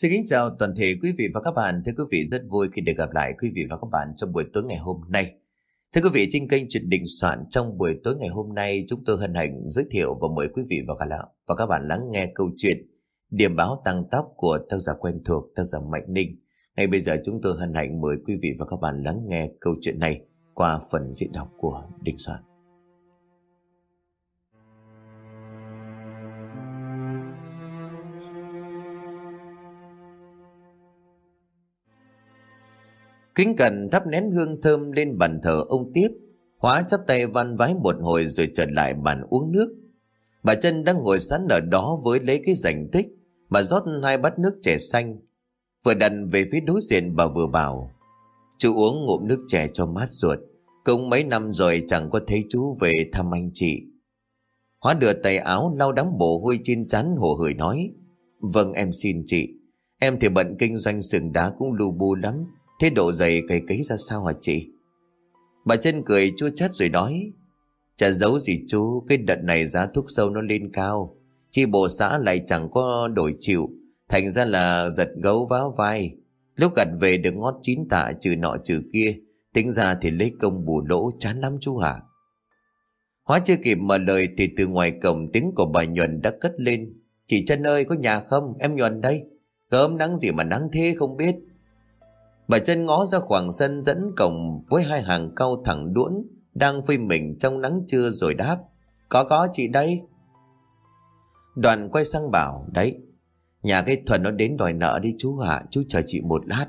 Xin kính chào toàn thể quý vị và các bạn. Thưa quý vị rất vui khi được gặp lại quý vị và các bạn trong buổi tối ngày hôm nay. Thưa quý vị, trên kênh chuyện định soạn trong buổi tối ngày hôm nay chúng tôi hân hạnh giới thiệu và mời quý vị và các bạn và các bạn lắng nghe câu chuyện Điểm báo tăng tóc của tác giả quen thuộc tác giả Mạnh Ninh. Ngay bây giờ chúng tôi hân hạnh mời quý vị và các bạn lắng nghe câu chuyện này qua phần diễn đọc của Định Soạn. Kính cẩn thắp nén hương thơm lên bàn thờ ông tiếp. Hóa chắp tay văn vái một hồi rồi trở lại bàn uống nước. Bà chân đang ngồi sẵn ở đó với lấy cái rành tích mà rót hai bát nước chè xanh. Vừa đặt về phía đối diện bà vừa bảo, Chú uống ngụm nước chè cho mát ruột. Cũng mấy năm rồi chẳng có thấy chú về thăm anh chị. Hóa đưa tay áo lau đám mồ hôi trên chắn hồ hởi nói Vâng em xin chị. Em thì bận kinh doanh sừng đá cũng lù bù lắm Thế độ dày cày cấy ra sao hả chị? Bà chân cười chua chát rồi nói, Chả giấu gì chú, Cái đợt này giá thuốc sâu nó lên cao. Chi bộ xã lại chẳng có đổi chịu. Thành ra là giật gấu váo vai. Lúc gặt về được ngót chín tạ trừ nọ trừ kia, Tính ra thì lấy công bù lỗ chán lắm chú hả? Hóa chưa kịp mở lời thì từ ngoài cổng tiếng của bà Nhuần đã cất lên. Chị chân ơi, có nhà không? Em Nhuần đây. Gớm nắng gì mà nắng thế không biết. Bà chân ngó ra khoảng sân dẫn cổng với hai hàng cau thẳng đuỗn đang phơi mình trong nắng trưa rồi đáp. Có có chị đây. Đoàn quay sang bảo, đấy, nhà cái thuần nó đến đòi nợ đi chú ạ, chú chờ chị một lát.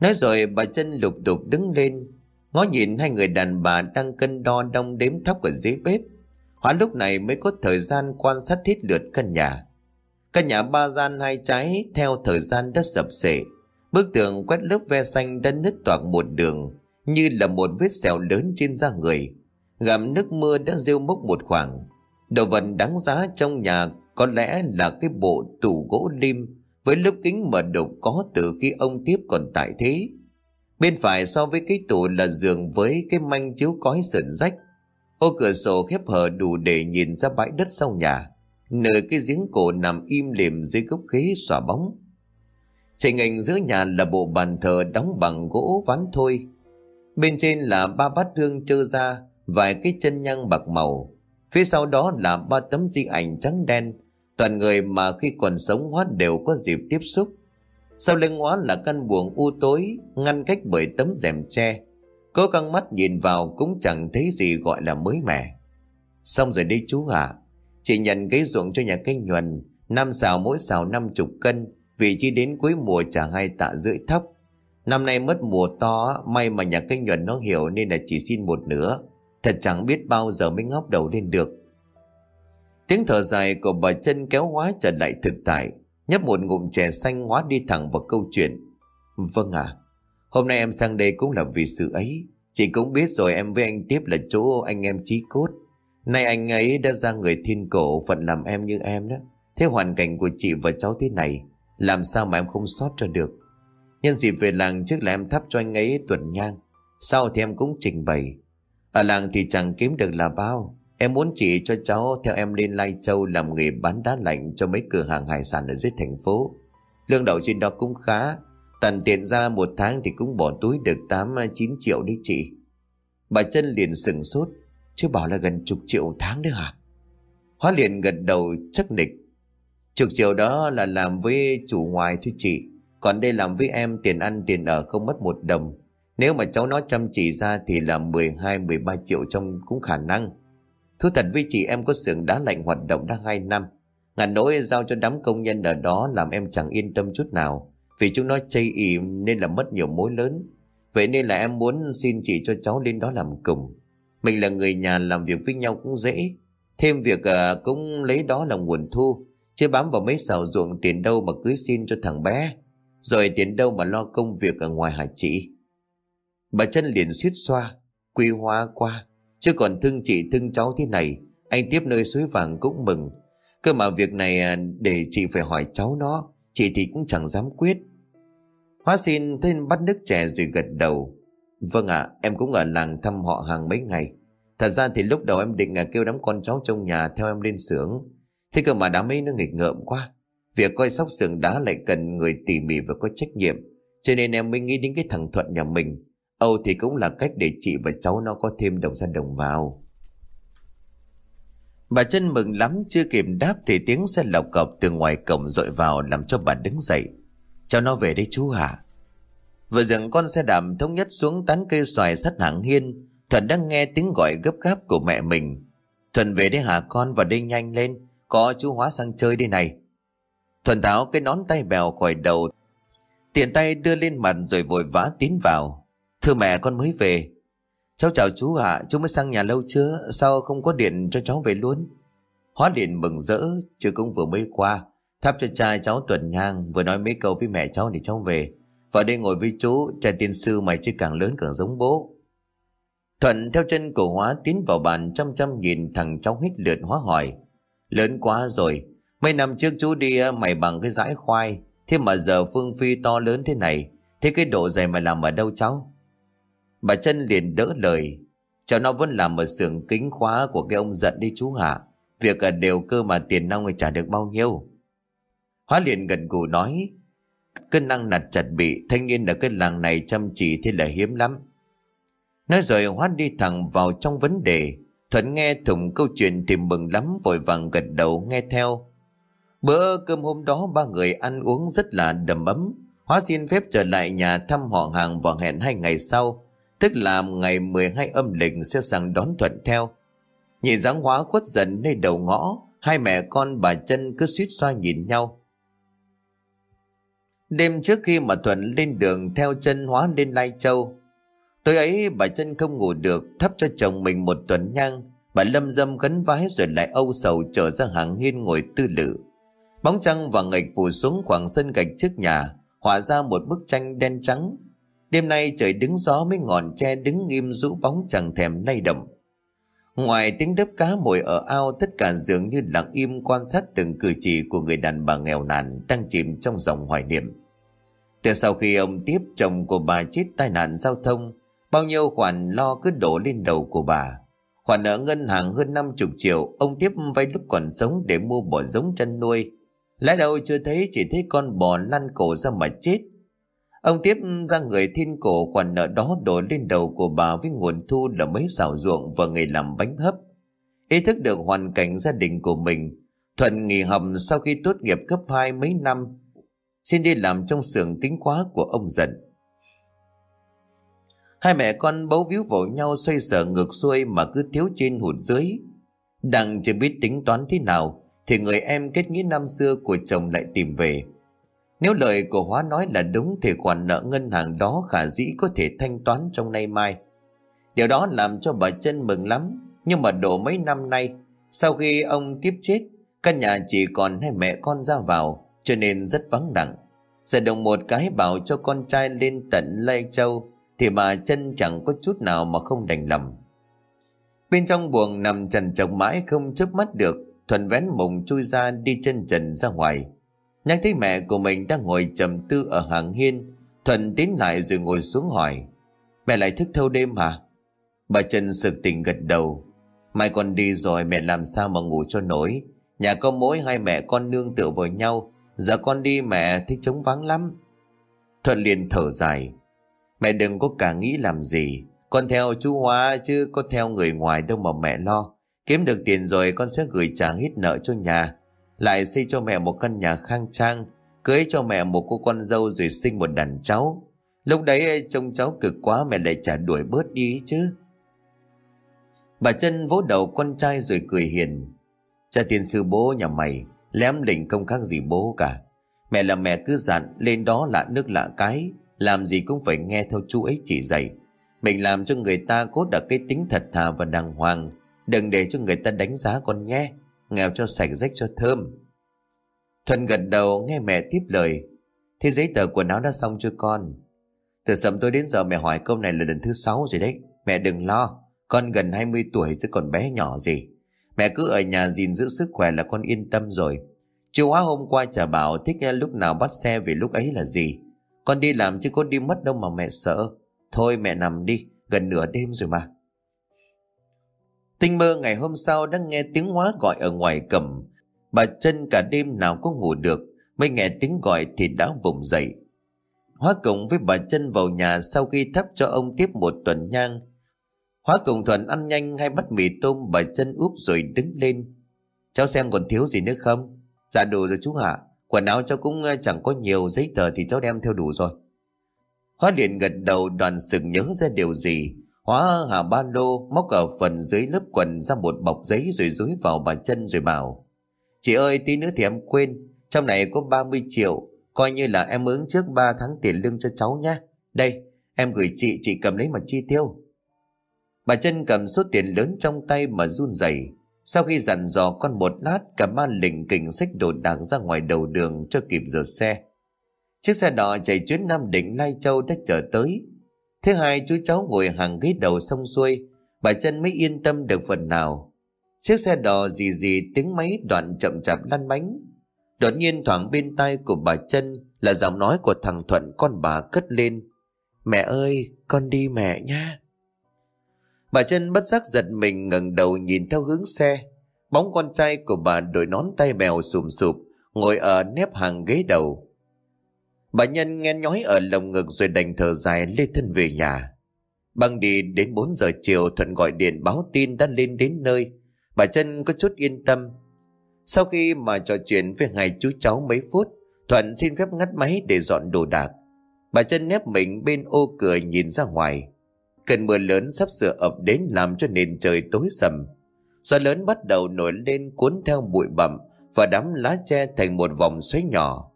Nói rồi bà chân lục tục đứng lên, ngó nhìn hai người đàn bà đang cân đo đong đếm thóc ở dưới bếp. Hóa lúc này mới có thời gian quan sát hết lượt căn nhà. Căn nhà ba gian hai trái theo thời gian đất sập sệ Bức tường quét lớp ve xanh đã nứt toạc một đường, như là một vết sẹo lớn trên da người. Gặm nước mưa đã rêu mốc một khoảng. Đồ vật đáng giá trong nhà có lẽ là cái bộ tủ gỗ lim với lớp kính mở đục có từ khi ông tiếp còn tại thế. Bên phải so với cái tủ là giường với cái manh chiếu cói sườn rách. Ô cửa sổ khép hờ đủ để nhìn ra bãi đất sau nhà. Nơi cái giếng cổ nằm im lìm dưới gốc khế xòa bóng. Trình hình giữa nhà là bộ bàn thờ đóng bằng gỗ ván thôi. Bên trên là ba bát hương trơ ra, vài cái chân nhang bạc màu. Phía sau đó là ba tấm di ảnh trắng đen, toàn người mà khi còn sống hóa đều có dịp tiếp xúc. Sau lưng hóa là căn buồng u tối, ngăn cách bởi tấm rèm tre. Có căng mắt nhìn vào cũng chẳng thấy gì gọi là mới mẻ. Xong rồi đi chú ạ, à, chị nhận cái ruộng cho nhà cây nhuần, năm xào mỗi xào năm chục cân, vì chỉ đến cuối mùa trả hai tạ rưỡi thấp. Năm nay mất mùa to May mà nhà cây nhuận nó hiểu Nên là chỉ xin một nửa. Thật chẳng biết bao giờ mới ngóc đầu lên được. Tiếng thở dài của bà chân kéo hóa trở lại thực tại Nhấp một ngụm chè xanh hóa đi thẳng vào câu chuyện. Vâng ạ à, Hôm nay em sang đây cũng là vì sự ấy. Chị cũng biết rồi em với anh tiếp là chỗ anh em chí cốt. Nay anh ấy đã ra người thiên cổ phận làm em như em đó. Thế hoàn cảnh của chị và cháu thế này làm sao mà em không sót cho được Nhân dịp về làng trước là em thắp cho anh ấy tuần nhang Sau thì em cũng trình bày Ở làng thì chẳng kiếm được là bao Em muốn chỉ cho cháu theo em lên Lai Châu làm nghề bán đá lạnh cho mấy cửa hàng hải sản ở dưới thành phố. Lương đậu trên đó cũng khá. Tần tiền ra một tháng thì cũng bỏ túi được 8-9 triệu đấy chị. Bà chân liền sừng sốt. Chứ bảo là gần chục triệu tháng đấy hả? Hóa liền gật đầu, chắc nịch. Chục triệu đó là làm với chủ ngoài thôi chị. Còn đây làm với em tiền ăn tiền ở không mất một đồng. Nếu mà cháu nó chăm chỉ ra thì là 12-13 triệu trong cũng khả năng. Thú thật với chị em có xưởng đá lạnh hoạt động đã 2 năm. Ngàn nỗi giao cho đám công nhân ở đó làm em chẳng yên tâm chút nào. Vì chúng nó chây ỉ nên là mất nhiều mối lớn. Vậy nên là em muốn xin chị cho cháu lên đó làm cùng. Mình là người nhà làm việc với nhau cũng dễ. Thêm việc uh, cũng lấy đó là nguồn thu. Chứ bám vào mấy xào ruộng tiền đâu mà cưới xin cho thằng bé. Rồi tiền đâu mà lo công việc ở ngoài hả chị? Bà chân liền suýt xoa, Quy hóa qua. Chứ còn thương chị, thương cháu thế này, Anh tiếp nơi suối vàng cũng mừng. Cơ mà việc này à, để chị phải hỏi cháu nó, Chị thì cũng chẳng dám quyết. Hóa xin thêm bắt nước trẻ rồi gật đầu. Vâng ạ, em cũng ở làng thăm họ hàng mấy ngày. Thật ra thì lúc đầu em định à, kêu đám con cháu trong nhà theo em lên xưởng. Thế cơ mà đám ấy nó nghịch ngợm quá Việc coi sóc sườn đá lại cần người tỉ mỉ và có trách nhiệm. Cho nên em mới nghĩ đến cái thằng Thuận nhà mình. Âu thì cũng là cách để chị và cháu nó có thêm đồng ra đồng vào. Bà chân mừng lắm, chưa kịp đáp thì tiếng xe lọc cọc từ ngoài cổng dội vào làm cho bà đứng dậy. Cháu nó về đây chú hả? Vừa dừng con xe đạp, thống nhất xuống tán cây xoài sắt hàng hiên. Thuận đang nghe tiếng gọi gấp gáp của mẹ mình. Thuận về đây hả con và đi nhanh lên. Có chú Hóa sang chơi đây này. Thuận tháo cái nón tay bèo khỏi đầu. Tiện tay đưa lên mặt rồi vội vã tiến vào. Thưa mẹ con mới về. Cháu chào chú ạ, chú mới sang nhà lâu chưa? Sao không có điện cho cháu về luôn? Hóa điện mừng rỡ, chứ cũng vừa mới qua. Thắp cho trai cháu tuần nhang, vừa nói mấy câu với mẹ cháu để cháu về. Vào đây ngồi với chú, trai tiên sư mày chứ càng lớn càng giống bố. Thuận theo chân cổ Hóa tiến vào bàn chăm chăm nhìn thằng cháu hít lượt Hóa hỏi. Lớn quá rồi, mấy năm trước chú đi mày bằng cái dãi khoai, thế mà giờ Phương Phi to lớn thế này, thế cái độ dày mày làm ở đâu cháu? Bà chân liền đỡ lời, cháu nó vẫn làm ở xưởng kính khóa của cái ông giận đi chú hả? Việc ở đều cơ mà tiền nong thì trả được bao nhiêu? Hóa liền gần gù nói, cân năng nặt chặt bị thanh niên ở cái làng này chăm chỉ thế là hiếm lắm. Nói rồi Hóa đi thẳng vào trong vấn đề, Thuận nghe thủng câu chuyện thì mừng lắm vội vàng gật đầu nghe theo. Bữa cơm hôm đó ba người ăn uống rất là đầm ấm. Hóa xin phép trở lại nhà thăm họ hàng và hẹn hai ngày sau, tức là ngày 12 âm lịch sẽ sang đón Thuận theo. Nhìn dáng hóa khuất dần nơi đầu ngõ, hai mẹ con bà chân cứ suýt xoa nhìn nhau. Đêm trước khi mà Thuận lên đường theo chân hóa lên Lai Châu, Tối ấy, bà chân không ngủ được, Thắp cho chồng mình một tuần nhang. Bà lâm dâm gấn vái rồi lại âu sầu Trở ra hàng hiên ngồi tư lự. Bóng trăng và ngạch phủ xuống khoảng sân gạch trước nhà, Họa ra một bức tranh đen trắng. Đêm nay trời đứng gió mấy ngọn tre đứng nghiêm rũ bóng chẳng thèm lay động. Ngoài tiếng đớp cá mồi ở ao, Tất cả dường như lặng im quan sát từng cử chỉ của người đàn bà nghèo nàn Đang chìm trong dòng hoài niệm. Từ sau khi ông tiếp chồng của bà chết tai nạn giao thông Bao nhiêu khoản lo cứ đổ lên đầu của bà. Khoản nợ ngân hàng hơn 50 triệu, ông tiếp vay lúc còn sống để mua bò giống chăn nuôi. Lẽ đâu chưa thấy chỉ thấy con bò lăn cổ ra mà chết. Ông tiếp ra người thiên cổ khoản nợ đó đổ lên đầu của bà với nguồn thu là mấy xào ruộng và nghề làm bánh hấp. Ý thức được hoàn cảnh gia đình của mình, Thuận nghỉ học sau khi tốt nghiệp cấp 2 mấy năm, xin đi làm trong xưởng kính khóa của ông dần. Hai mẹ con bấu víu vào nhau xoay sở ngược xuôi mà cứ thiếu trên hụt dưới. Đang chưa biết tính toán thế nào thì người em kết nghĩa năm xưa của chồng lại tìm về. Nếu lời của Hóa nói là đúng thì khoản nợ ngân hàng đó khả dĩ có thể thanh toán trong nay mai. Điều đó làm cho bà chân mừng lắm. Nhưng mà độ mấy năm nay, sau khi ông tiếp chết, căn nhà chỉ còn hai mẹ con ra vào, cho nên rất vắng lặng. Giờ đồng một cái bảo cho con trai lên tận Lai Châu thì bà chân chẳng có chút nào mà không đành lòng. Bên trong buồng nằm trần trọc mãi không chớp mắt được, Thuần vén mùng chui ra đi chân trần ra ngoài. Nhắc thấy mẹ của mình đang ngồi trầm tư ở hàng hiên, Thuần tiến lại rồi ngồi xuống hỏi, Mẹ lại thức thâu đêm hả? Bà Trần sực tỉnh gật đầu, Mai con đi rồi mẹ làm sao mà ngủ cho nổi? Nhà có mỗi hai mẹ con nương tựa vào nhau, Giờ con đi mẹ thích trống vắng lắm. Thuận liền thở dài Mẹ đừng có cả nghĩ làm gì. Con theo chú Hóa chứ có theo người ngoài đâu mà mẹ lo. Kiếm được tiền rồi con sẽ gửi trả hết nợ cho nhà. Lại xây cho mẹ một căn nhà khang trang, Cưới cho mẹ một cô con dâu rồi sinh một đàn cháu. Lúc đấy trông cháu cực quá mẹ lại trả đuổi bớt đi chứ. Bà chân vỗ đầu con trai rồi cười hiền. Cha tiền sư bố nhà mày, Lém lỉnh không khác gì bố cả. Mẹ là mẹ cứ dặn, Lên đó lạ nước lạ cái làm gì cũng phải nghe theo chú ấy chỉ dạy. Mình làm cho người ta cốt đặt cái tính thật thà và đàng hoàng. Đừng để cho người ta đánh giá con nhé. Nghèo cho sạch rách cho thơm. Thuần gật đầu nghe mẹ tiếp lời. Thế giấy tờ quần áo đã xong chưa con? Từ sớm tôi đến giờ mẹ hỏi câu này là lần thứ sáu rồi đấy. Mẹ đừng lo. Con gần 20 tuổi chứ còn bé nhỏ gì. Mẹ cứ ở nhà gìn giữ sức khỏe là con yên tâm rồi. Chiều hóa hôm qua trả bảo thích lúc nào bắt xe về lúc ấy là gì con đi làm chứ có đi mất đâu mà mẹ sợ. Thôi mẹ nằm đi, Gần nửa đêm rồi mà. Tinh mơ ngày hôm sau đang nghe tiếng hóa gọi ở ngoài cầm. Bà chân cả đêm nào có ngủ được, Mới nghe tiếng gọi thì đã vùng dậy. Hóa cùng với bà chân vào nhà sau khi thắp cho ông tiếp một tuần nhang. Hóa cùng thuần ăn nhanh hay bắt mì tôm, bà chân úp rồi đứng lên. Cháu xem còn thiếu gì nữa không? Dạ đủ rồi chú hả Quần áo cháu cũng ờ, chẳng có nhiều, giấy tờ thì cháu đem theo đủ rồi. Hóa liền gật đầu đoàn sừng nhớ ra điều gì. Hóa hà ba lô móc ở phần dưới lớp quần ra một bọc giấy rồi dúi vào bà chân rồi bảo, Chị ơi, tí nữa thì em quên. Trong này có 30 triệu, Coi như là em ứng trước 3 tháng tiền lương cho cháu nhé Đây, em gửi chị chị cầm lấy mà chi tiêu. Bà chân cầm số tiền lớn trong tay mà run rẩy. Sau khi dặn dò con một lát, Cả ba lình kình xách đồ đạc ra ngoài đầu đường cho kịp giờ xe. Chiếc xe đỏ chạy chuyến Nam Định Lai Châu đã chờ tới. Thứ hai, chú cháu ngồi hàng ghế đầu xong xuôi, Bà chân mới yên tâm được phần nào. Chiếc xe đò gì gì tiếng máy đoạn chậm chạp lăn bánh. Đột nhiên thoảng bên tai của bà chân Là giọng nói của thằng Thuận con bà cất lên. Mẹ ơi, con đi mẹ nha Bà chân bất giác giật mình ngẩng đầu nhìn theo hướng xe Bóng con trai của bà đội nón tay bèo sùm sụp Ngồi ở nếp hàng ghế đầu Bà Nhân nghe nhói ở lồng ngực rồi đành thở dài lê thân về nhà. Băng đi đến 4 giờ chiều Thuận gọi điện báo tin đã lên đến nơi. Bà chân có chút yên tâm. Sau khi mà trò chuyện với hai chú cháu mấy phút, Thuận xin phép ngắt máy để dọn đồ đạc. Bà chân nép mình bên ô cửa nhìn ra ngoài. Cơn mưa lớn sắp sửa ập đến làm cho nền trời tối sầm. Gió lớn bắt đầu nổi lên cuốn theo bụi bặm và đám lá tre thành một vòng xoáy nhỏ.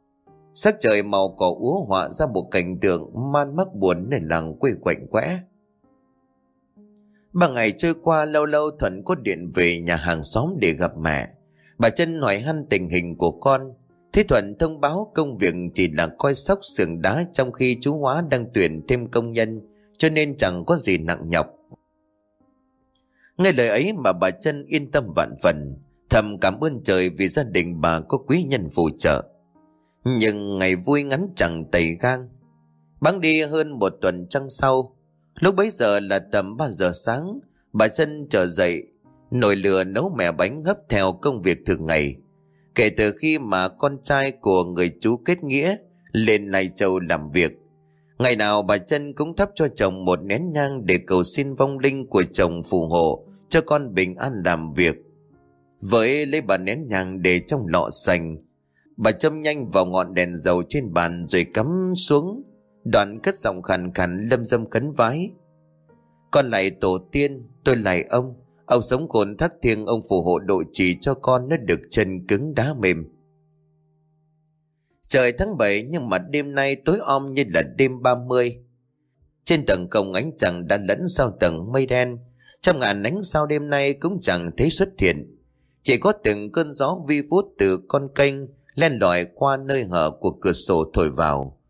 Sắc trời màu cỏ úa họa ra một cảnh tượng man mắc buồn nền làng quê quạnh quẽ. Ba ngày trôi qua lâu lâu Thuận có điện về nhà hàng xóm để gặp mẹ. Bà chân hỏi han tình hình của con. Thế Thuận thông báo công việc chỉ là coi sóc sườn đá trong khi chú Hóa đang tuyển thêm công nhân cho nên chẳng có gì nặng nhọc. Nghe lời ấy mà bà chân yên tâm vạn phần, thầm cảm ơn trời vì gia đình bà có quý nhân phù trợ. Nhưng ngày vui ngắn chẳng tẩy gang Bắn đi hơn một tuần trăng sau Lúc bấy giờ là tầm 3 giờ sáng Bà chân trở dậy Nồi lửa nấu mè bánh hấp theo công việc thường ngày Kể từ khi mà con trai của người chú kết nghĩa Lên Lai Châu làm việc Ngày nào bà chân cũng thắp cho chồng một nén nhang Để cầu xin vong linh của chồng phù hộ Cho con bình an làm việc Với lấy bà nén nhang để trong lọ sành Bà châm nhanh vào ngọn đèn dầu trên bàn rồi cắm xuống. Đoạn cất giọng khàn khàn lâm dâm cấn vái. Con lại tổ tiên, tôi lại ông. Ông sống khôn thắc thiêng ông phù hộ độ trì cho con nó được chân cứng đá mềm. Trời tháng 7 nhưng mà đêm nay tối om như là đêm 30. Trên tầng công ánh chẳng đã lẫn sau tầng mây đen. Trong ngàn ánh sao đêm nay cũng chẳng thấy xuất hiện. Chỉ có từng cơn gió vi vút từ con kênh len lỏi qua nơi hở của cửa sổ thổi vào.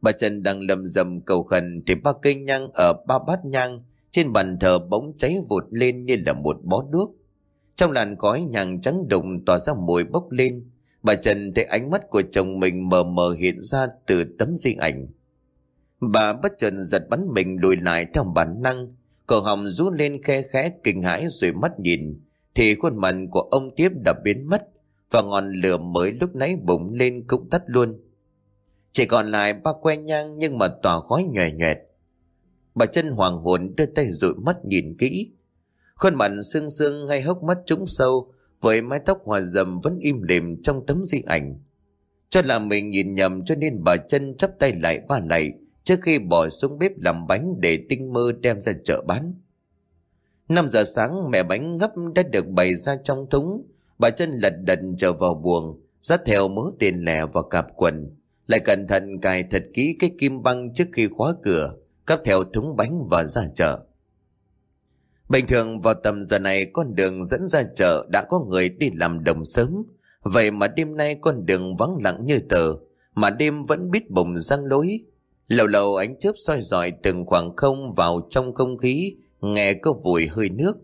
Bà Trần đang lầm rầm cầu khẩn thì ba cây nhang ở ba bát nhang trên bàn thờ bỗng cháy vụt lên như là một bó đuốc. Trong làn khói nhang trắng đụng tỏa ra mùi bốc lên. Bà Trần thấy ánh mắt của chồng mình mờ mờ hiện ra từ tấm di ảnh. Bà bất chợt giật bắn mình lùi lại theo bản năng. Cổ họng rú lên khe khẽ kinh hãi rồi mắt nhìn. Thì khuôn mặt của ông tiếp đã biến mất và ngọn lửa mới lúc nãy bùng lên cũng tắt luôn. Chỉ còn lại ba que nhang nhưng mà tỏa khói nhòe nhòe. Bà chân hoàng hồn đưa tay dụi mắt nhìn kỹ. Khuôn mặt sương sương ngay hốc mắt trúng sâu với mái tóc hòa dầm vẫn im lìm trong tấm di ảnh. Cho là mình nhìn nhầm cho nên bà chân chắp tay lại ba lại trước khi bỏ xuống bếp làm bánh để tinh mơ đem ra chợ bán. 5 giờ sáng mẹ bánh ngấp đã được bày ra trong thúng Bà chân lật đật trở vào buồng, dắt theo mớ tiền lẻ vào cặp quần. Lại cẩn thận cài thật kỹ cái kim băng trước khi khóa cửa, cắp theo thúng bánh và ra chợ. Bình thường vào tầm giờ này con đường dẫn ra chợ đã có người đi làm đồng sớm. Vậy mà đêm nay con đường vắng lặng như tờ, mà đêm vẫn biết bùng răng lối. Lâu lâu ánh chớp soi dọi từng khoảng không vào trong không khí, nghe có vùi hơi nước.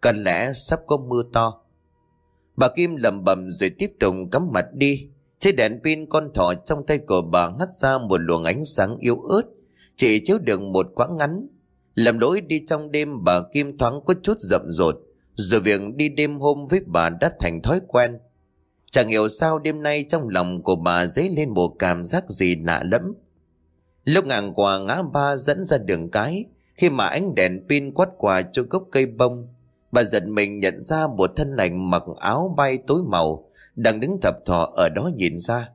Có lẽ sắp có mưa to. Bà Kim lầm bầm rồi tiếp tục cắm mặt đi. Chiếc đèn pin con thỏ trong tay của bà ngắt ra một luồng ánh sáng yếu ớt, chỉ chiếu được một quãng ngắn. Làm lỗi đi trong đêm bà Kim thoáng có chút rậm rột, rồi việc đi đêm hôm với bà đã thành thói quen. Chẳng hiểu sao đêm nay trong lòng của bà dấy lên một cảm giác gì lạ lẫm. Lúc ngang qua ngã ba dẫn ra đường cái, khi mà ánh đèn pin quát qua cho gốc cây bông, bà giật mình nhận ra một thân lành mặc áo bay tối màu, đang đứng thập thò ở đó nhìn ra.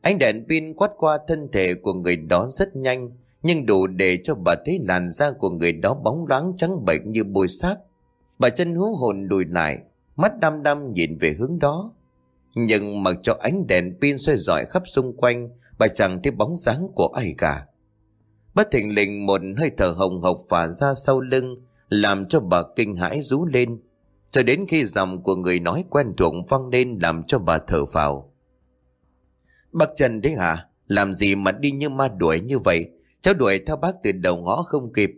Ánh đèn pin quát qua thân thể của người đó rất nhanh, nhưng đủ để cho bà thấy làn da của người đó bóng loáng trắng bệch như bôi xác. Bà chân hú hồn đùi lại, mắt đăm đăm nhìn về hướng đó. Nhưng mặc cho ánh đèn pin soi rọi khắp xung quanh, bà chẳng thấy bóng dáng của ai cả. Bất thình lình một hơi thở hồng hộc phả ra sau lưng, làm cho bà kinh hãi rú lên. Cho đến khi dòng của người nói quen thuộc vang lên làm cho bà thở phào. Bác Trần đấy hả? Làm gì mà đi như ma đuổi như vậy? Cháu đuổi theo bác từ đầu ngõ không kịp.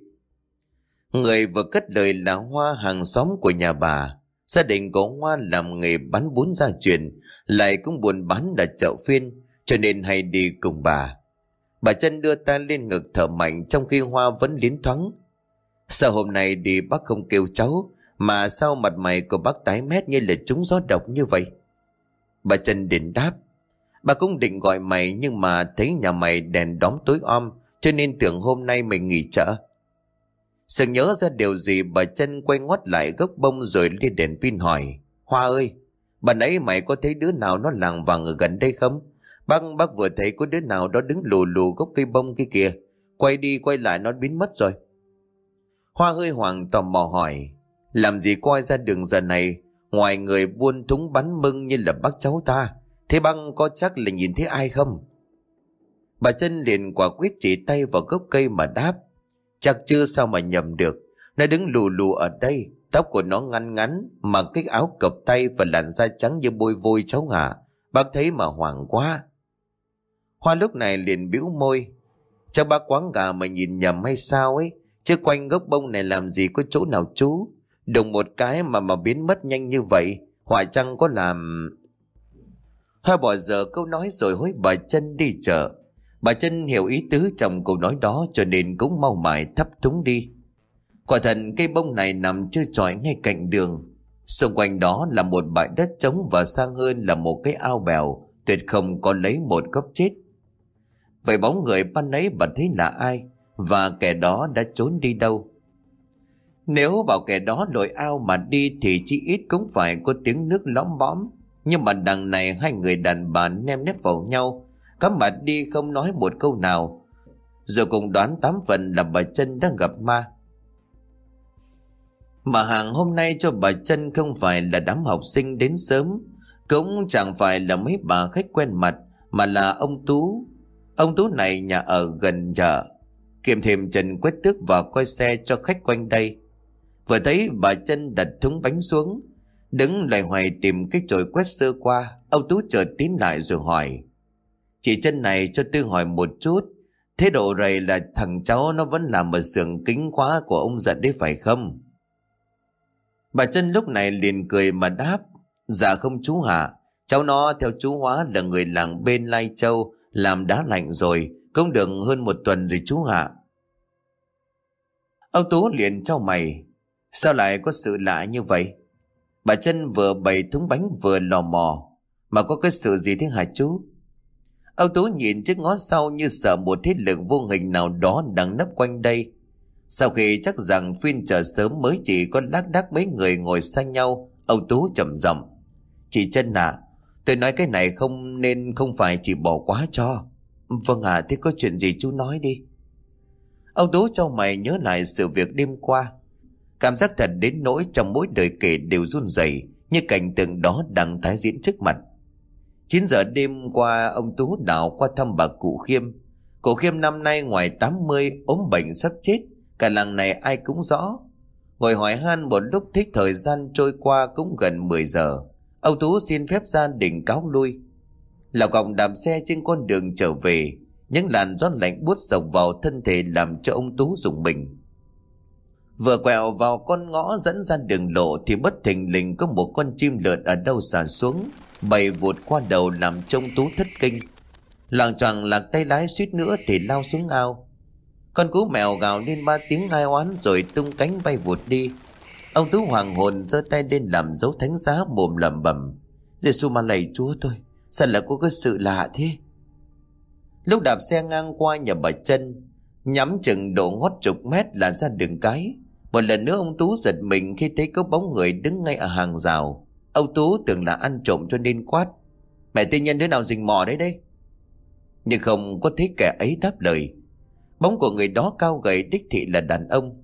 Người vừa cất lời là Hoa hàng xóm của nhà bà. Gia đình của Hoa làm nghề bán bún gia truyền, lại cũng buồn bán là chợ phiên, cho nên hay đi cùng bà. Bà chân đưa ta lên ngực thở mạnh trong khi Hoa vẫn liến thoáng. Sao hôm nay đi bác không kêu cháu, mà sao mặt mày của bác tái mét như là trúng gió độc như vậy? Bà chân định đáp. Bà cũng định gọi mày nhưng mà thấy nhà mày đèn đóm tối om cho nên tưởng hôm nay mình nghỉ chợ. Sự nhớ ra điều gì bà chân quay ngoắt lại gốc bông rồi lên đèn pin hỏi. Hoa ơi, bà nãy mày có thấy đứa nào nó làng vàng ở gần đây không? Bác bác vừa thấy có đứa nào đó đứng lù lù gốc cây bông kia kìa. Quay đi quay lại nó biến mất rồi. Hoa hơi hoàng tò mò hỏi. Làm gì coi ra đường giờ này ngoài người buôn thúng bắn mưng như là bác cháu ta. Thế băng có chắc là nhìn thấy ai không? Bà chân liền quả quyết chỉ tay vào gốc cây mà đáp. Chắc chưa sao mà nhầm được. Nó đứng lù lù ở đây, tóc của nó ngăn ngắn, mặc cái áo cập tay và làn da trắng như bôi vôi cháu hả. Bác thấy mà hoảng quá. Hoa lúc này liền bĩu môi. Chắc bác quán gà mà nhìn nhầm hay sao ấy. Chứ quanh gốc bông này làm gì có chỗ nào chú. Đụng một cái mà mà biến mất nhanh như vậy. Họa chăng có làm... Hoa bỏ giờ câu nói rồi hối bà chân đi chợ. Bà chân hiểu ý tứ trong câu nói đó cho nên cũng mau mải thấp thúng đi. Quả thật cây bông này nằm chơi trọi ngay cạnh đường. Xung quanh đó là một bãi đất trống và sang hơn là một cái ao bèo, tuyệt không có lấy một gốc chết. Vậy bóng người ban nấy bà thấy là ai và kẻ đó đã trốn đi đâu? Nếu bảo kẻ đó lội ao mà đi thì chỉ ít cũng phải có tiếng nước lõm bõm. Nhưng mà đằng này hai người đàn bà nem nếp vào nhau, cắm mặt đi không nói một câu nào. Rồi cùng đoán tám phần là bà chân đang gặp ma. Mà hàng hôm nay cho bà chân không phải là đám học sinh đến sớm, cũng chẳng phải là mấy bà khách quen mặt, mà là ông Tú. Ông Tú này nhà ở gần chợ, kiềm thêm Trần quét tước và coi xe cho khách quanh đây. Vừa thấy bà chân đặt thúng bánh xuống, đứng lại hoài tìm cái chổi quét sơ qua, ông Tú chợt tín lại rồi hỏi. Chị chân này cho tôi hỏi một chút, thế độ này là thằng cháu nó vẫn làm ở xưởng kính khóa của ông giận đấy phải không? Bà chân lúc này liền cười mà đáp, dạ không chú hả, cháu nó theo chú Hóa là người làng bên Lai Châu, làm đá lạnh rồi, công được hơn một tuần rồi chú hả. Ông Tú liền trao mày, sao lại có sự lạ như vậy? Bà chân vừa bày thúng bánh vừa lò mò, mà có cái sự gì thế hả chú? Ông Tú nhìn chiếc ngó sau như sợ một thế lực vô hình nào đó đang nấp quanh đây. Sau khi chắc rằng phiên chợ sớm mới chỉ có lác đác mấy người ngồi sang nhau, ông Tú trầm giọng Chị chân à, tôi nói cái này không nên không phải chỉ bỏ quá cho. Vâng à, thế có chuyện gì chú nói đi. Ông Tú cho mày nhớ lại sự việc đêm qua. Cảm giác thật đến nỗi trong mỗi đời kể đều run rẩy như cảnh tượng đó đang tái diễn trước mặt. 9 giờ đêm qua ông Tú đảo qua thăm bà cụ Khiêm. Cụ Khiêm năm nay ngoài 80 ốm bệnh sắp chết, cả làng này ai cũng rõ. Ngồi hỏi han một lúc thích thời gian trôi qua cũng gần 10 giờ. Ông Tú xin phép gia đình cáo lui. Lão Gọng đạp xe trên con đường trở về, những làn gió lạnh buốt dọc vào thân thể làm cho ông Tú dùng mình. Vừa quẹo vào con ngõ dẫn ra đường lộ thì bất thình lình có một con chim lợn ở đâu xả xuống, bay vụt qua đầu làm trông Tú thất kinh. Làng choàng lạc tay lái suýt nữa thì lao xuống ao. Con cú mèo gào lên ba tiếng ai oán rồi tung cánh bay vụt đi. Ông Tú hoàng hồn giơ tay lên làm dấu thánh giá mồm lẩm bẩm. Giêsu mà lạy chúa tôi Sao lại có cái sự lạ thế Lúc đạp xe ngang qua nhà bà chân Nhắm chừng độ ngót chục mét là ra đường cái một lần nữa ông Tú giật mình khi thấy có bóng người đứng ngay ở hàng rào. Ông Tú tưởng là ăn trộm cho nên quát, Mẹ tư nhân đứa nào rình mò đấy đây Nhưng không có thấy kẻ ấy đáp lời. Bóng của người đó cao gầy đích thị là đàn ông.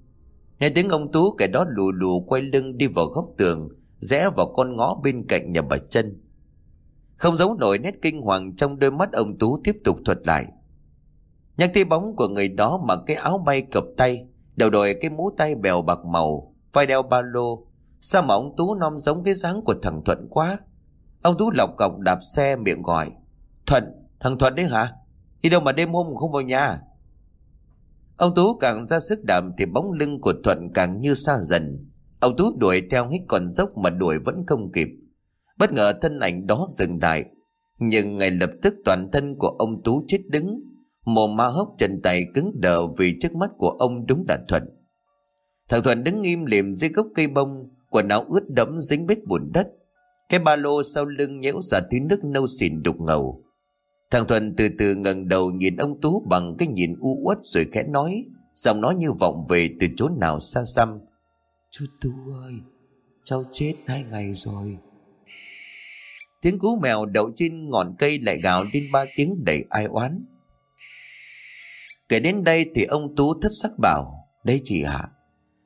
Nghe tiếng ông Tú, kẻ đó lù lù quay lưng đi vào góc tường, Rẽ vào con ngõ bên cạnh nhà bà chân Không giấu nổi nét kinh hoàng trong đôi mắt ông Tú tiếp tục thuật lại. Nhắc thấy bóng của người đó mặc cái áo bay cập tay Đầu đội cái mũ tay bèo bạc màu Vai đeo ba lô. Sao mà ông Tú non giống cái dáng của thằng Thuận quá? Ông Tú lọc cọc đạp xe miệng gọi. Thuận, thằng Thuận đấy hả? Đi đâu mà đêm hôm không vào nhà? Ông Tú càng ra sức đạp Thì bóng lưng của Thuận càng như xa dần. Ông Tú đuổi theo hít còn dốc Mà đuổi vẫn không kịp. Bất ngờ thân ảnh đó dừng lại. Nhưng ngay lập tức toàn thân của ông Tú chết đứng. Mồm ma hốc chân tay cứng đờ Vì trước mắt của ông đúng là Thuận. Thằng Thuận đứng im liềm dưới gốc cây bông, Quần áo ướt đẫm dính bết bùn đất. Cái ba lô sau lưng nhễu ra tí nước nâu xỉn đục ngầu. Thằng Thuận từ từ ngẩng đầu nhìn ông Tú bằng cái nhìn u uất rồi khẽ nói, Giọng nói như vọng về từ chỗ nào xa xăm. Chú Tú ơi, Cháu chết hai ngày rồi. Tiếng cú mèo đậu trên ngọn cây lại gào lên ba tiếng đầy ai oán. Kể đến đây thì ông Tú thất sắc bảo, Đấy chị hả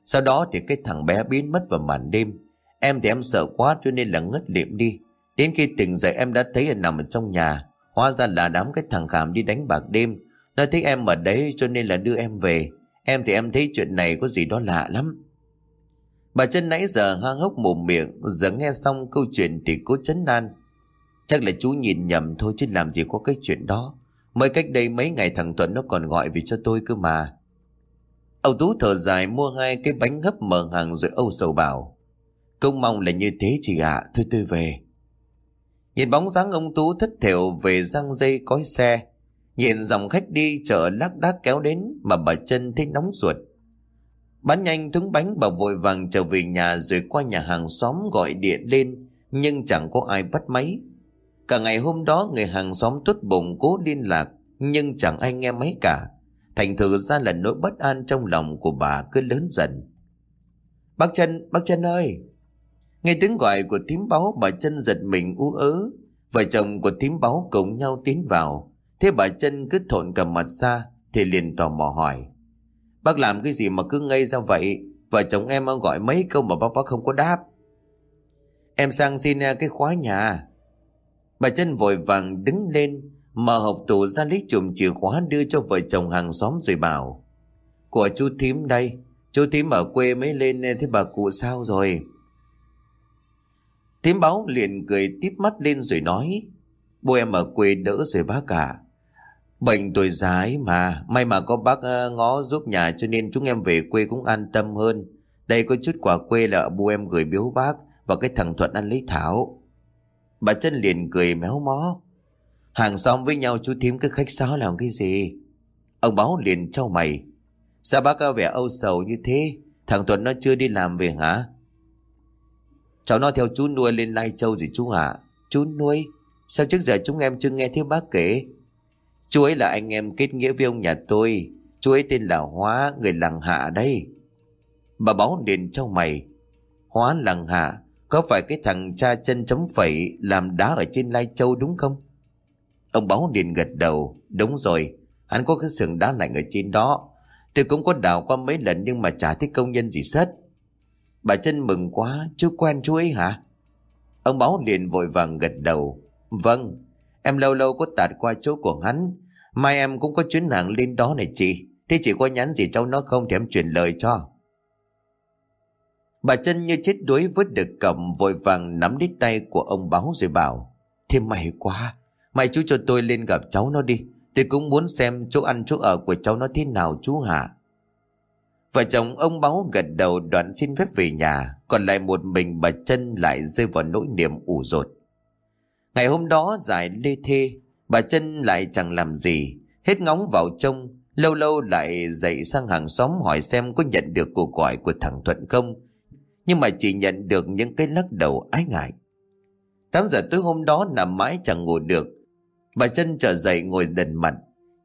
Sau đó thì cái thằng bé biến mất vào màn đêm. Em thì em sợ quá cho nên là ngất liệm đi. Đến khi tỉnh dậy em đã thấy anh nằm ở trong nhà. Hóa ra là đám cái thằng khảm đi đánh bạc đêm. Nó thấy em ở đấy cho nên là đưa em về. Em thì em thấy chuyện này có gì đó lạ lắm. Bà chân nãy giờ hang hốc mồm miệng, Giờ nghe xong câu chuyện thì cố chấn nan Chắc là chú nhìn nhầm thôi chứ làm gì có cái chuyện đó. Mới cách đây mấy ngày thằng Tuấn nó còn gọi vì cho tôi cơ mà. Âu Tú thở dài mua hai cái bánh hấp mở hàng rồi âu sầu bảo Công mong là như thế chị ạ, Thôi tôi về. Nhìn bóng dáng ông Tú thất thểu về răng dây cói xe, Nhìn dòng khách đi chợ lác đác kéo đến Mà bà chân thấy nóng ruột. Bán nhanh thúng bánh bà vội vàng trở về nhà Rồi qua nhà hàng xóm gọi điện lên, Nhưng chẳng có ai bắt máy. Cả ngày hôm đó người hàng xóm tốt bụng cố liên lạc Nhưng chẳng ai nghe máy cả. Thành thử ra là nỗi bất an trong lòng của bà cứ lớn dần. Bác chân, bác chân ơi! Nghe tiếng gọi của thím báo bà chân giật mình ú ớ. Vợ chồng của thím báo cùng nhau tiến vào. Thế bà chân cứ thộn cầm mặt ra Thì liền tò mò hỏi. Bác làm cái gì mà cứ ngây ra vậy? Vợ chồng em gọi mấy câu mà bác bác không có đáp. Em sang xin à, cái khóa nhà. Bà chân vội vàng đứng lên Mở hộp tủ ra lấy chùm chìa khóa đưa cho vợ chồng hàng xóm rồi bảo, Của chú thím đây, Chú thím ở quê mới lên, thế bà cụ sao rồi? Thím báo liền cười tiếp mắt lên rồi nói, Bố em ở quê đỡ rồi bác cả Bệnh tuổi già ấy mà, May mà có bác ờ, ngó giúp nhà cho nên chúng em về quê cũng an tâm hơn. Đây có chút quà quê là bố em gửi biếu bác Và cái thằng Thuận ăn lấy thảo. Bà chân liền cười méo mó. Hàng xóm với nhau chú thím cứ khách sáo làm cái gì? Ông báo liền trao mày. Sao bác có vẻ âu sầu như thế? Thằng tuấn nó chưa đi làm về hả? Cháu nó theo chú nuôi lên Lai Châu gì chú hả Chú nuôi? Sao trước giờ chúng em chưa nghe thấy bác kể? Chú ấy là anh em kết nghĩa với ông nhà tôi. Chú ấy tên là Hóa, Người làng hạ đây Bà báo liền trao mày. Hóa làng hạ có phải cái thằng cha chân chấm phẩy Làm đá ở trên Lai Châu đúng không? Ông báo liền gật đầu. Đúng rồi, Hắn có cái xưởng đá lạnh ở trên đó. Tôi cũng có đào qua mấy lần Nhưng mà chả thấy công nhân gì sất Bà chân mừng quá Chú quen chú ấy hả? Ông báo liền vội vàng gật đầu. Vâng Em lâu lâu có tạt qua chỗ của hắn. Mai em cũng có chuyến hàng lên đó này chị. Thế chị có nhắn gì cháu nó không Thì em truyền lời cho. Bà chân như chết đuối vứt được cầm Vội vàng nắm đít tay của ông báo rồi bảo, Thế mày quá Mày chú cho tôi lên gặp cháu nó đi. Tôi cũng muốn xem chỗ ăn, chỗ ở của cháu nó thế nào chú hả Vợ chồng ông báo gật đầu đoạn xin phép về nhà, Còn lại một mình bà chân lại rơi vào nỗi niềm ủ rột. Ngày hôm đó giải lê thê, Bà chân lại chẳng làm gì, Hết ngóng vào trông, Lâu lâu lại dậy sang hàng xóm hỏi xem có nhận được cuộc gọi của thằng Thuận không. Nhưng mà chỉ nhận được những cái lắc đầu ái ngại 8 giờ tối hôm đó nằm mãi chẳng ngủ được. Bà chân trở dậy ngồi đần mặt,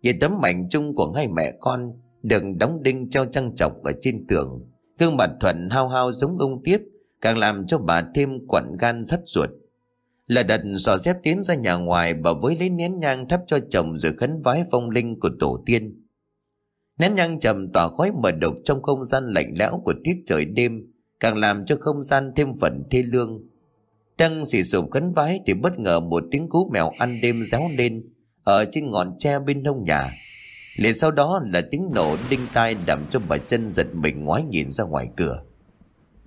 nhìn tấm mảnh chung của hai mẹ con đừng đóng đinh treo trăng trọc ở trên tường. Gương mặt thuận hao hao giống ông tiếp, càng làm cho bà thêm quặn gan thất ruột. Là đặt sò dép tiến ra nhà ngoài bà với lấy nén nhang thắp cho chồng rồi khấn vái phong linh của tổ tiên. Nén nhang trầm tỏa khói mờ độc trong không gian lạnh lẽo của tiết trời đêm, càng làm cho không gian thêm phần thê lương. Đang xì sụp khấn vái thì bất ngờ một tiếng cú mèo ăn đêm réo lên ở trên ngọn tre bên hông nhà. liền sau đó là tiếng nổ đinh tai làm cho bà chân giật mình ngoái nhìn ra ngoài cửa.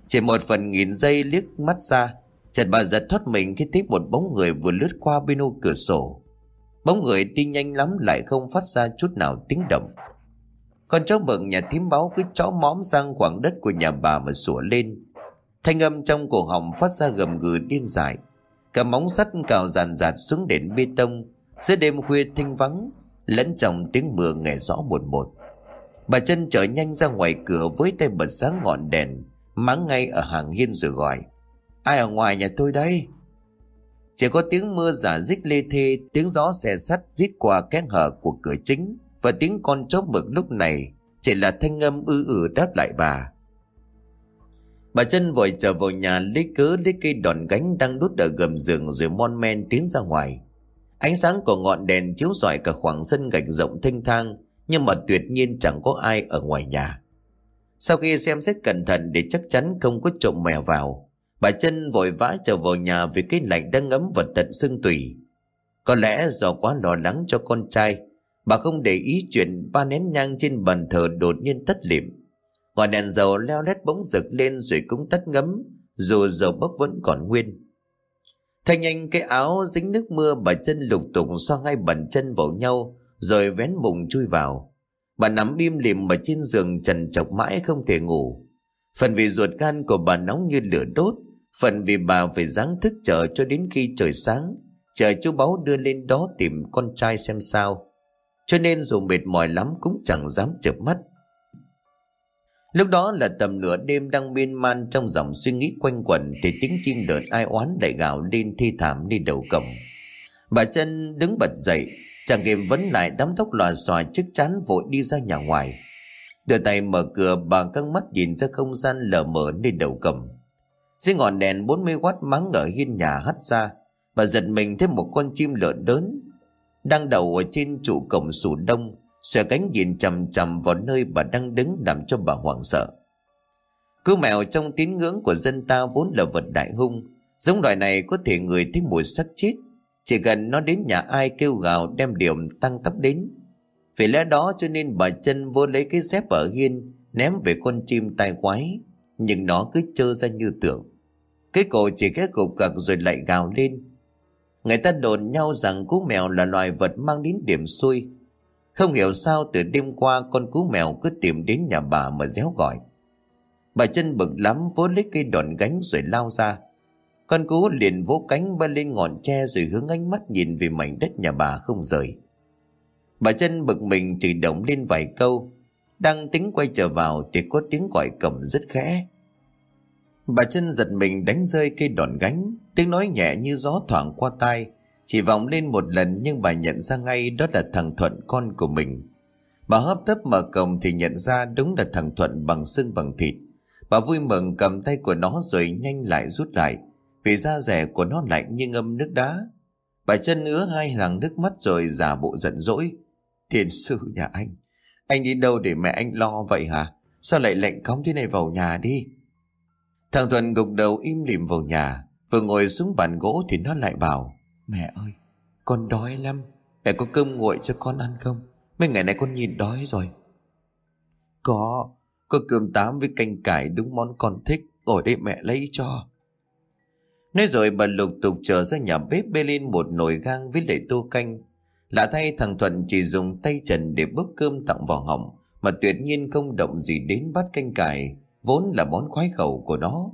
Chỉ một phần nghìn giây liếc mắt ra, chợt bà giật thoát mình khi thấy một bóng người vừa lướt qua bên ô cửa sổ. Bóng người đi nhanh lắm lại không phát ra chút nào tiếng động. Con chó mừng nhà thím báo cứ chó móm sang khoảng đất của nhà bà mà sủa lên. Thanh âm trong cổ họng phát ra gầm gừ điên dại. Cả móng sắt cào dàn dạt xuống đền bê tông. Giữa đêm khuya thanh vắng, lẫn trong tiếng mưa nghe rõ một một. Bà chân trở nhanh ra ngoài cửa với tay bật sáng ngọn đèn, mắng ngay ở hàng hiên rồi gọi. Ai ở ngoài nhà tôi đây? Chỉ có tiếng mưa giả dích lê thê, tiếng gió xe sắt rít qua kẽ hở của cửa chính và tiếng con chó mực lúc này chỉ là thanh âm ư ử đáp lại bà. Bà chân vội trở vào nhà lấy cớ lấy cây đòn gánh đang đút ở gầm giường rồi mon men tiến ra ngoài. Ánh sáng của ngọn đèn chiếu rọi cả khoảng sân gạch rộng thênh thang nhưng mà tuyệt nhiên chẳng có ai ở ngoài nhà. Sau khi xem xét cẩn thận để chắc chắn không có trộm mèo vào, bà chân vội vã trở vào nhà vì cái lạnh đang ngấm vào tận xương tủy. Có lẽ do quá lo lắng cho con trai, bà không để ý chuyện ba nén nhang trên bàn thờ đột nhiên tắt lịm, Ngọn đèn dầu leo lét bỗng rực lên rồi cũng tắt ngấm, dù dầu bốc vẫn còn nguyên. Thay nhanh cái áo dính nước mưa bà chân lục tục xoa ngay bàn chân vào nhau rồi vén mùng chui vào. Bà nắm im lìm ở trên giường trần chọc mãi không thể ngủ. Phần vì ruột gan của bà nóng như lửa đốt, phần vì bà phải dáng thức chờ cho đến khi trời sáng, chờ chú báu đưa lên đó tìm con trai xem sao. Cho nên dù mệt mỏi lắm cũng chẳng dám chợp mắt. Lúc đó là tầm nửa đêm đang miên man trong dòng suy nghĩ quanh quẩn thì tiếng chim đợt ai oán lại gào lên thi thảm đi đầu cổng. Bà chân đứng bật dậy, chẳng kịp vấn lại đám tóc lòa xòa trước chán vội đi ra nhà ngoài. Đưa tay mở cửa bà căng mắt nhìn ra không gian lờ mờ nơi đầu cầm. Dưới ngọn đèn 40W mắng ở hiên nhà hắt ra, bà giật mình thấy một con chim lợn lớn đang đầu ở trên trụ cổng sủ đông xòe cánh nhìn chằm chằm vào nơi bà đang đứng làm cho bà hoảng sợ. Cứ mèo trong tín ngưỡng của dân ta vốn là vật đại hung, giống loài này có thể người thấy mùi sắc chết, chỉ cần nó đến nhà ai kêu gào đem điểm tăng tấp đến. Vì lẽ đó cho nên bà chân vô lấy cái dép ở hiên ném về con chim tai quái, nhưng nó cứ trơ ra như tưởng. Cái cổ chỉ cái cục cặc rồi lại gào lên. Người ta đồn nhau rằng cú mèo là loài vật mang đến điểm xui, không hiểu sao từ đêm qua con cú mèo cứ tìm đến nhà bà mà réo gọi. Bà chân bực lắm vỗ lấy cây đòn gánh rồi lao ra. Con cú liền vỗ cánh bay lên ngọn tre rồi hướng ánh mắt nhìn về mảnh đất nhà bà không rời. Bà chân bực mình chỉ động lên vài câu. Đang tính quay trở vào thì có tiếng gọi cầm rất khẽ. Bà chân giật mình đánh rơi cây đòn gánh, tiếng nói nhẹ như gió thoảng qua tai, chỉ vọng lên một lần nhưng bà nhận ra ngay đó là thằng Thuận con của mình. Bà hấp tấp mở cổng thì nhận ra đúng là thằng Thuận bằng xương bằng thịt. Bà vui mừng cầm tay của nó rồi nhanh lại rút lại, vì da rẻ của nó lạnh như ngâm nước đá. Bà chân ứa hai hàng nước mắt rồi giả bộ giận dỗi. Tiền sư nhà anh, anh đi đâu để mẹ anh lo vậy hả? Sao lại lệnh cóng thế này vào nhà đi? Thằng Thuận gục đầu im lìm vào nhà, vừa ngồi xuống bàn gỗ thì nó lại bảo. Mẹ ơi Con đói lắm Mẹ có cơm nguội cho con ăn không? Mấy ngày nay con nhìn đói rồi. Có Có cơm tám với canh cải đúng món con thích Ngồi đây mẹ lấy cho. Nói rồi bà lục tục trở ra nhà bếp bê lên một nồi gang với lệ tô canh. Lạ thay thằng Thuận chỉ dùng tay trần để bốc cơm tặng vào họng Mà tuyệt nhiên không động gì đến bát canh cải. Vốn là món khoái khẩu của nó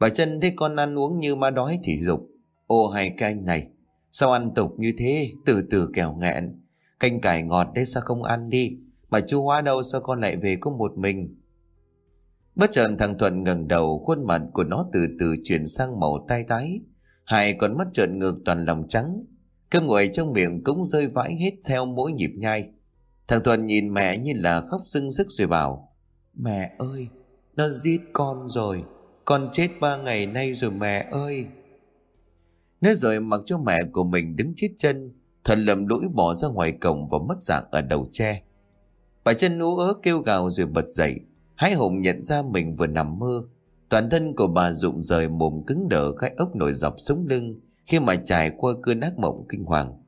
Bà chân thấy con ăn uống như ma đói thì dục Ô hay canh này Sao ăn tục như thế Từ từ kẻo nghẹn Canh cải ngọt đấy sao không ăn đi Mà chú Hóa đâu sao con lại về có một mình Bất chợt thằng Thuận ngẩng đầu Khuôn mặt của nó từ từ chuyển sang màu tai tái Hai con mắt trợn ngược toàn lòng trắng. Cơm nguội trong miệng cũng rơi vãi hết theo mỗi nhịp nhai. Thằng thuận nhìn mẹ như là khóc rưng rức rồi bảo. Mẹ ơi, nó giết con rồi. Con chết ba ngày nay rồi mẹ ơi. Nói rồi mặc cho mẹ của mình đứng chết chân. Thần lầm lũi bỏ ra ngoài cổng và mất dạng ở đầu tre. Bà chân ú ớ kêu gào rồi bật dậy. Hái hùng nhận ra mình vừa nằm mơ. Toàn thân của bà rụng rời mồm cứng đờ gai ốc nổi dọc sống lưng khi mà trải qua cơn ác mộng kinh hoàng.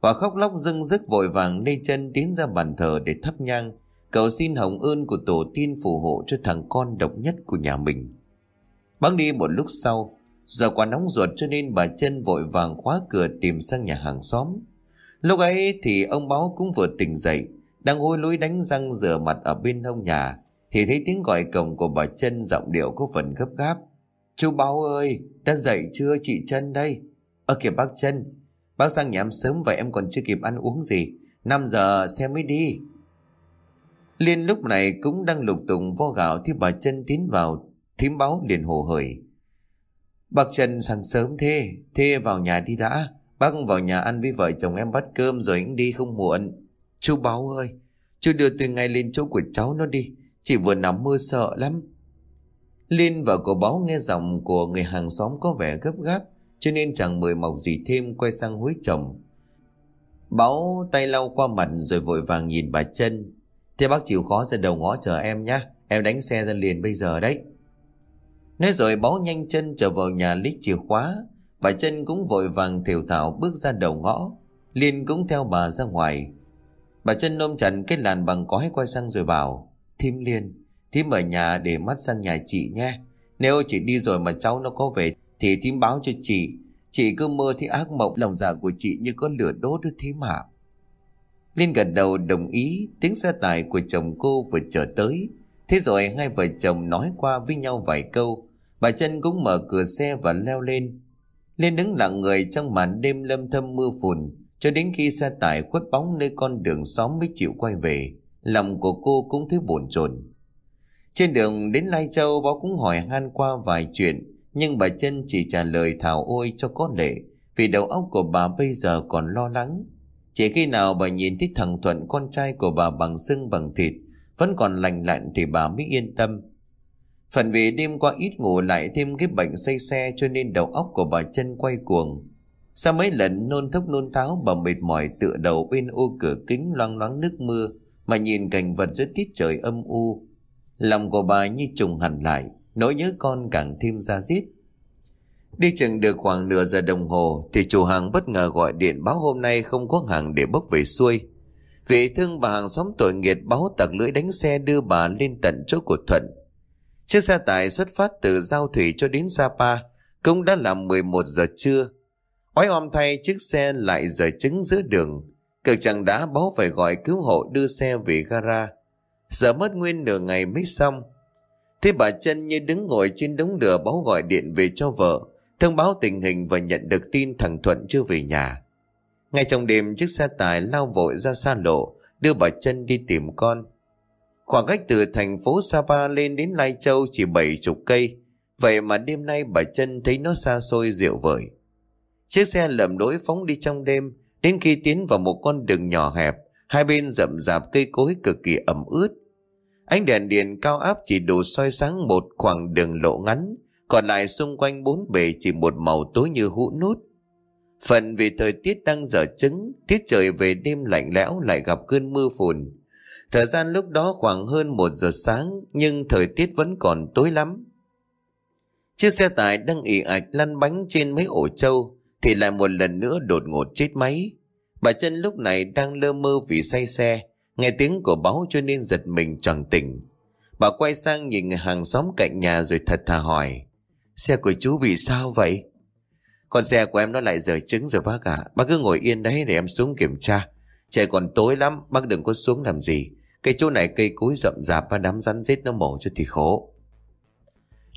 Bà khóc lóc dưng dứt vội vàng nê chân tiến ra bàn thờ để thắp nhang, cầu xin hồng ơn của tổ tiên phù hộ cho thằng con độc nhất của nhà mình. Bắn đi một lúc sau, giờ quá nóng ruột cho nên bà chân vội vàng khóa cửa tìm sang nhà hàng xóm. Lúc ấy thì ông báo cũng vừa tỉnh dậy, đang hôi lối đánh răng rửa mặt ở bên hông nhà, thì thấy tiếng gọi cổng của bà chân giọng điệu có phần gấp gáp. Chú báo ơi, đã dậy chưa chị chân đây? Ơ kìa bác chân, bác sang nhà em sớm vậy em còn chưa kịp ăn uống gì. 5 giờ xe mới đi. Liên lúc này cũng đang lục tùng vo gạo thì bà chân tiến vào, thím báo liền hồ hởi. Bác Trần sáng sớm thế, thế vào nhà đi đã. Bác vào nhà ăn với vợ chồng em bắt cơm rồi anh đi không muộn. Chú báo ơi, chú đưa từ ngay lên chỗ của cháu nó đi. Chị vừa nằm mưa sợ lắm. Liên và cô báo nghe giọng của người hàng xóm có vẻ gấp gáp, cho nên chẳng mời mọc gì thêm quay sang hối chồng. Báo tay lau qua mặt rồi vội vàng nhìn bà chân. Thế bác chịu khó ra đầu ngõ chờ em nhé, em đánh xe ra liền bây giờ đấy. Nói rồi báo nhanh chân trở vào nhà lấy chìa khóa, bà chân cũng vội vàng thiểu thảo bước ra đầu ngõ. Liên cũng theo bà ra ngoài. Bà chân ôm chặt cái làn bằng cói quay sang rồi bảo, Thím Liên, Thím ở nhà để mắt sang nhà chị nhé. Nếu chị đi rồi mà cháu nó có về thì thím báo cho chị. Chị cứ mơ thấy ác mộng lòng dạ của chị như có lửa đốt đứa thím ạ. Liên gật đầu đồng ý, tiếng xe tải của chồng cô vừa trở tới. Thế rồi hai vợ chồng nói qua với nhau vài câu. Bà chân cũng mở cửa xe và leo lên. Liên đứng lặng người trong màn đêm lâm thâm mưa phùn, cho đến khi xe tải khuất bóng nơi con đường xóm mới chịu quay về. Lòng của cô cũng thấy bồn chồn. Trên đường đến Lai Châu bó cũng hỏi han qua vài chuyện, Nhưng bà chân chỉ trả lời thảo ôi cho có lệ, Vì đầu óc của bà bây giờ còn lo lắng chỉ khi nào bà nhìn thấy thằng Thuận con trai của bà bằng xương bằng thịt Vẫn còn lành lặn thì bà mới yên tâm Phần vì đêm qua ít ngủ lại thêm cái bệnh say xe cho nên đầu óc của bà chân quay cuồng. Sau mấy lần nôn thốc nôn tháo bà mệt mỏi tựa đầu bên ô cửa kính loang loáng nước mưa mà nhìn cảnh vật rất tiết trời âm u Lòng của bà như trùng hẳn lại, nỗi nhớ con càng thêm ra giết. Đi chừng được khoảng nửa giờ đồng hồ thì chủ hàng bất ngờ gọi điện báo hôm nay không có hàng để bốc về xuôi. Vị thương bà hàng xóm tội nghiệt báo tặc lưỡi đánh xe đưa bà lên tận chỗ của Thuận. Chiếc xe tải xuất phát từ Giao Thủy cho đến Sapa, cũng đã là 11 giờ trưa. Oái om thay chiếc xe lại rời trứng giữa đường. Cực chẳng đã báo phải gọi cứu hộ đưa xe về gara. Giờ mất nguyên nửa ngày mới xong Thế bà chân như đứng ngồi trên đống lửa báo gọi điện về cho vợ Thông báo tình hình và nhận được tin thằng Thuận chưa về nhà. Ngay trong đêm chiếc xe tải lao vội ra xa lộ Đưa bà chân đi tìm con. Khoảng cách từ thành phố Sapa lên đến Lai Châu chỉ bảy chục cây. Vậy mà đêm nay bà chân thấy nó xa xôi rượu vời. Chiếc xe lầm đối phóng đi trong đêm. Đến khi tiến vào một con đường nhỏ hẹp Hai bên rậm rạp cây cối cực kỳ ẩm ướt. Ánh đèn điện cao áp chỉ đủ soi sáng một khoảng đường lộ ngắn, còn lại xung quanh bốn bề chỉ một màu tối như hũ nút. Phần vì thời tiết đang dở trứng, tiết trời về đêm lạnh lẽo lại gặp cơn mưa phùn. Thời gian lúc đó khoảng hơn một giờ sáng, nhưng thời tiết vẫn còn tối lắm. Chiếc xe tải đang ị ạch lăn bánh trên mấy ổ trâu, thì lại một lần nữa đột ngột chết máy. Bà chân lúc này đang lơ mơ vì say xe, Nghe tiếng của báo cho nên giật mình tròn tỉnh. Bà quay sang nhìn người hàng xóm cạnh nhà rồi thật thà hỏi. Xe của chú bị sao vậy? Con xe của em nó lại rời trứng rồi bác ạ. À. Bác cứ ngồi yên đấy để em xuống kiểm tra. Trời còn tối lắm, bác đừng có xuống làm gì. Cái chỗ này cây cối rậm rạp và đám rắn rết nó mổ cho thì khổ.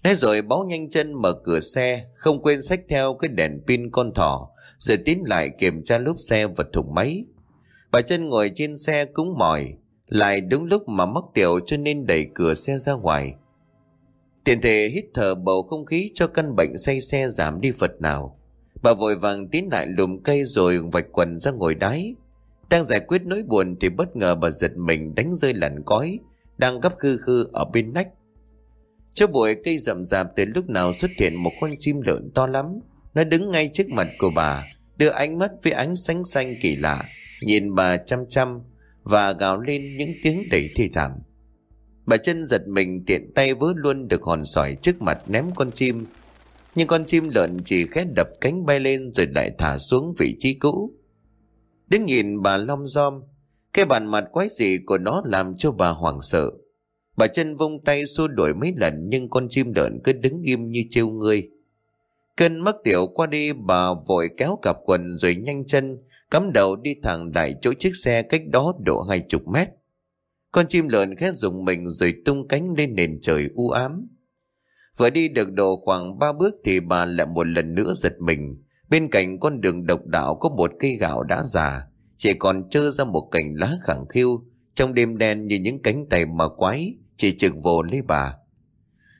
Nói rồi báo nhanh chân mở cửa xe, không quên xách theo cái đèn pin con thỏ, rồi tiến lại kiểm tra lốp xe và thùng máy. Bà chân ngồi trên xe cũng mỏi, lại đúng lúc mà mắc tiểu cho nên đẩy cửa xe ra ngoài. Tiện thể hít thở bầu không khí cho căn bệnh say xe giảm đi phật nào. Bà vội vàng tiến lại lùm cây rồi vạch quần ra ngồi đáy. Đang giải quyết nỗi buồn thì bất ngờ bà giật mình đánh rơi làn cói, đang gấp khư khư ở bên nách. Cho bụi cây rậm rạp từ lúc nào xuất hiện một con chim lợn to lắm. Nó đứng ngay trước mặt của bà, đưa ánh mắt với ánh xanh xanh kỳ lạ, nhìn bà chăm chăm và gào lên những tiếng đầy thi thảm. Bà chân giật mình tiện tay vớ luôn được hòn sỏi trước mặt ném con chim. Nhưng con chim lợn chỉ khét đập cánh bay lên rồi lại thả xuống vị trí cũ. Đứng nhìn bà long giom, cái bàn mặt quái dị của nó làm cho bà hoảng sợ. Bà chân vung tay xua đuổi mấy lần nhưng con chim lợn cứ đứng im như trêu người. Cơn mất tiểu qua đi bà vội kéo cặp quần rồi nhanh chân cắm đầu đi thẳng lại chỗ chiếc xe cách đó độ hai chục mét. Con chim lợn khét dùng mình rồi tung cánh lên nền trời u ám. Vừa đi được độ khoảng ba bước thì bà lại một lần nữa giật mình. Bên cạnh con đường độc đạo có một cây gạo đã già, chỉ còn trơ ra một cành lá khẳng khiu, trong đêm đen như những cánh tay mà quái, chỉ trực vồ lấy bà.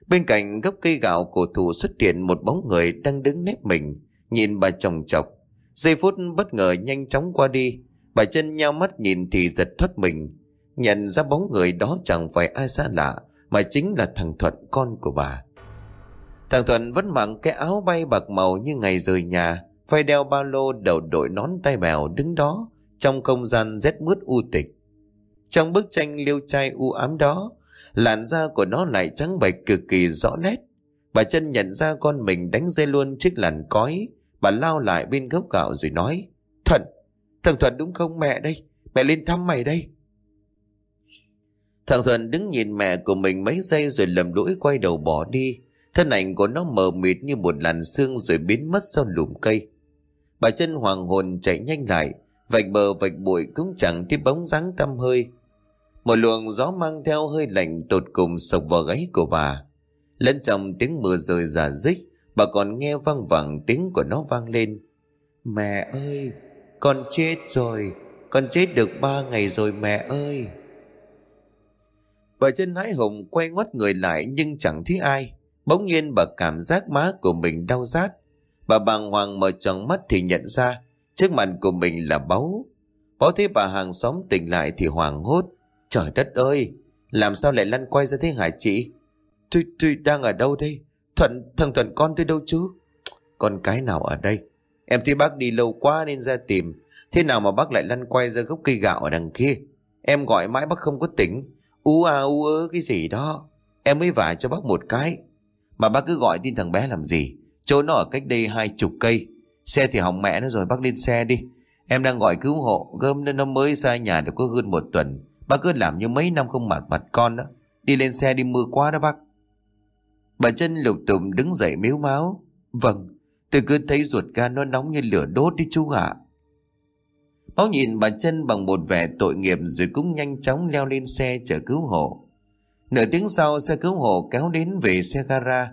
Bên cạnh gốc cây gạo cổ thụ xuất hiện một bóng người đang đứng nép mình, nhìn bà chồng chọc. Giây phút bất ngờ nhanh chóng qua đi, bà chân nhau mắt nhìn thì giật thoát mình. Nhận ra bóng người đó chẳng phải ai xa lạ, mà chính là thằng Thuận con của bà. Thằng Thuận vẫn mặc cái áo bay bạc màu như ngày rời nhà, Phải đeo ba lô đầu đội nón tay bèo đứng đó trong không gian rét mướt u tịch. Trong bức tranh liêu trai u ám đó, làn da của nó lại trắng bệch cực kỳ rõ nét. Bà chân nhận ra con mình đánh rơi luôn chiếc làn cói, bà lao lại bên gốc gạo rồi nói, Thuận, thằng Thuận đúng không mẹ đây, mẹ lên thăm mày đây. Thằng Thuận đứng nhìn mẹ của mình mấy giây rồi lầm lũi quay đầu bỏ đi. Thân ảnh của nó mờ mịt như một làn xương rồi biến mất sau lùm cây. Bà chân hoàng hồn chạy nhanh lại, vạch bờ vạch bụi cũng chẳng thấy bóng dáng tăm hơi. Một luồng gió mang theo hơi lạnh tột cùng sộc vào gáy của bà. Lẫn trong tiếng mưa rơi giả dích, bà còn nghe vang vẳng tiếng của nó vang lên. Mẹ ơi, con chết rồi, con chết được ba ngày rồi mẹ ơi. Bà chân hái hùng quay ngoắt người lại nhưng chẳng thấy ai. Bỗng nhiên bà cảm giác má của mình đau rát. Bà bàng hoàng mở tròn mắt thì nhận ra trước mặt của mình là báu. Báu thấy bà hàng xóm tỉnh lại thì hoàng hốt. Trời đất ơi, làm sao lại lăn quay ra thế hả chị? Tôi, tôi đang ở đâu đây? Thuận, thằng Thuận con tôi đâu chứ? Con cái nào ở đây? Em thấy bác đi lâu quá nên ra tìm. Thế nào mà bác lại lăn quay ra gốc cây gạo ở đằng kia? Em gọi mãi bác không có tỉnh. U à u ơ cái gì đó. Em mới vả cho bác một cái. Mà bác cứ gọi tin thằng bé làm gì? Chỗ nó ở cách đây hai chục cây. Xe thì hỏng mẹ nó rồi bác lên xe đi. Em đang gọi cứu hộ. Gơm nên nó mới ra nhà được có hơn một tuần. Bác cứ làm như mấy năm không mặt mặt con đó. Đi lên xe đi mưa quá đó bác. Bà chân lục tụng đứng dậy miếu máu. Vâng, tôi cứ thấy ruột gan nó nóng như lửa đốt đi chú ạ. Báo nhìn bà chân bằng một vẻ tội nghiệp rồi cũng nhanh chóng leo lên xe chở cứu hộ. Nửa tiếng sau, xe cứu hộ kéo đến về xe gara.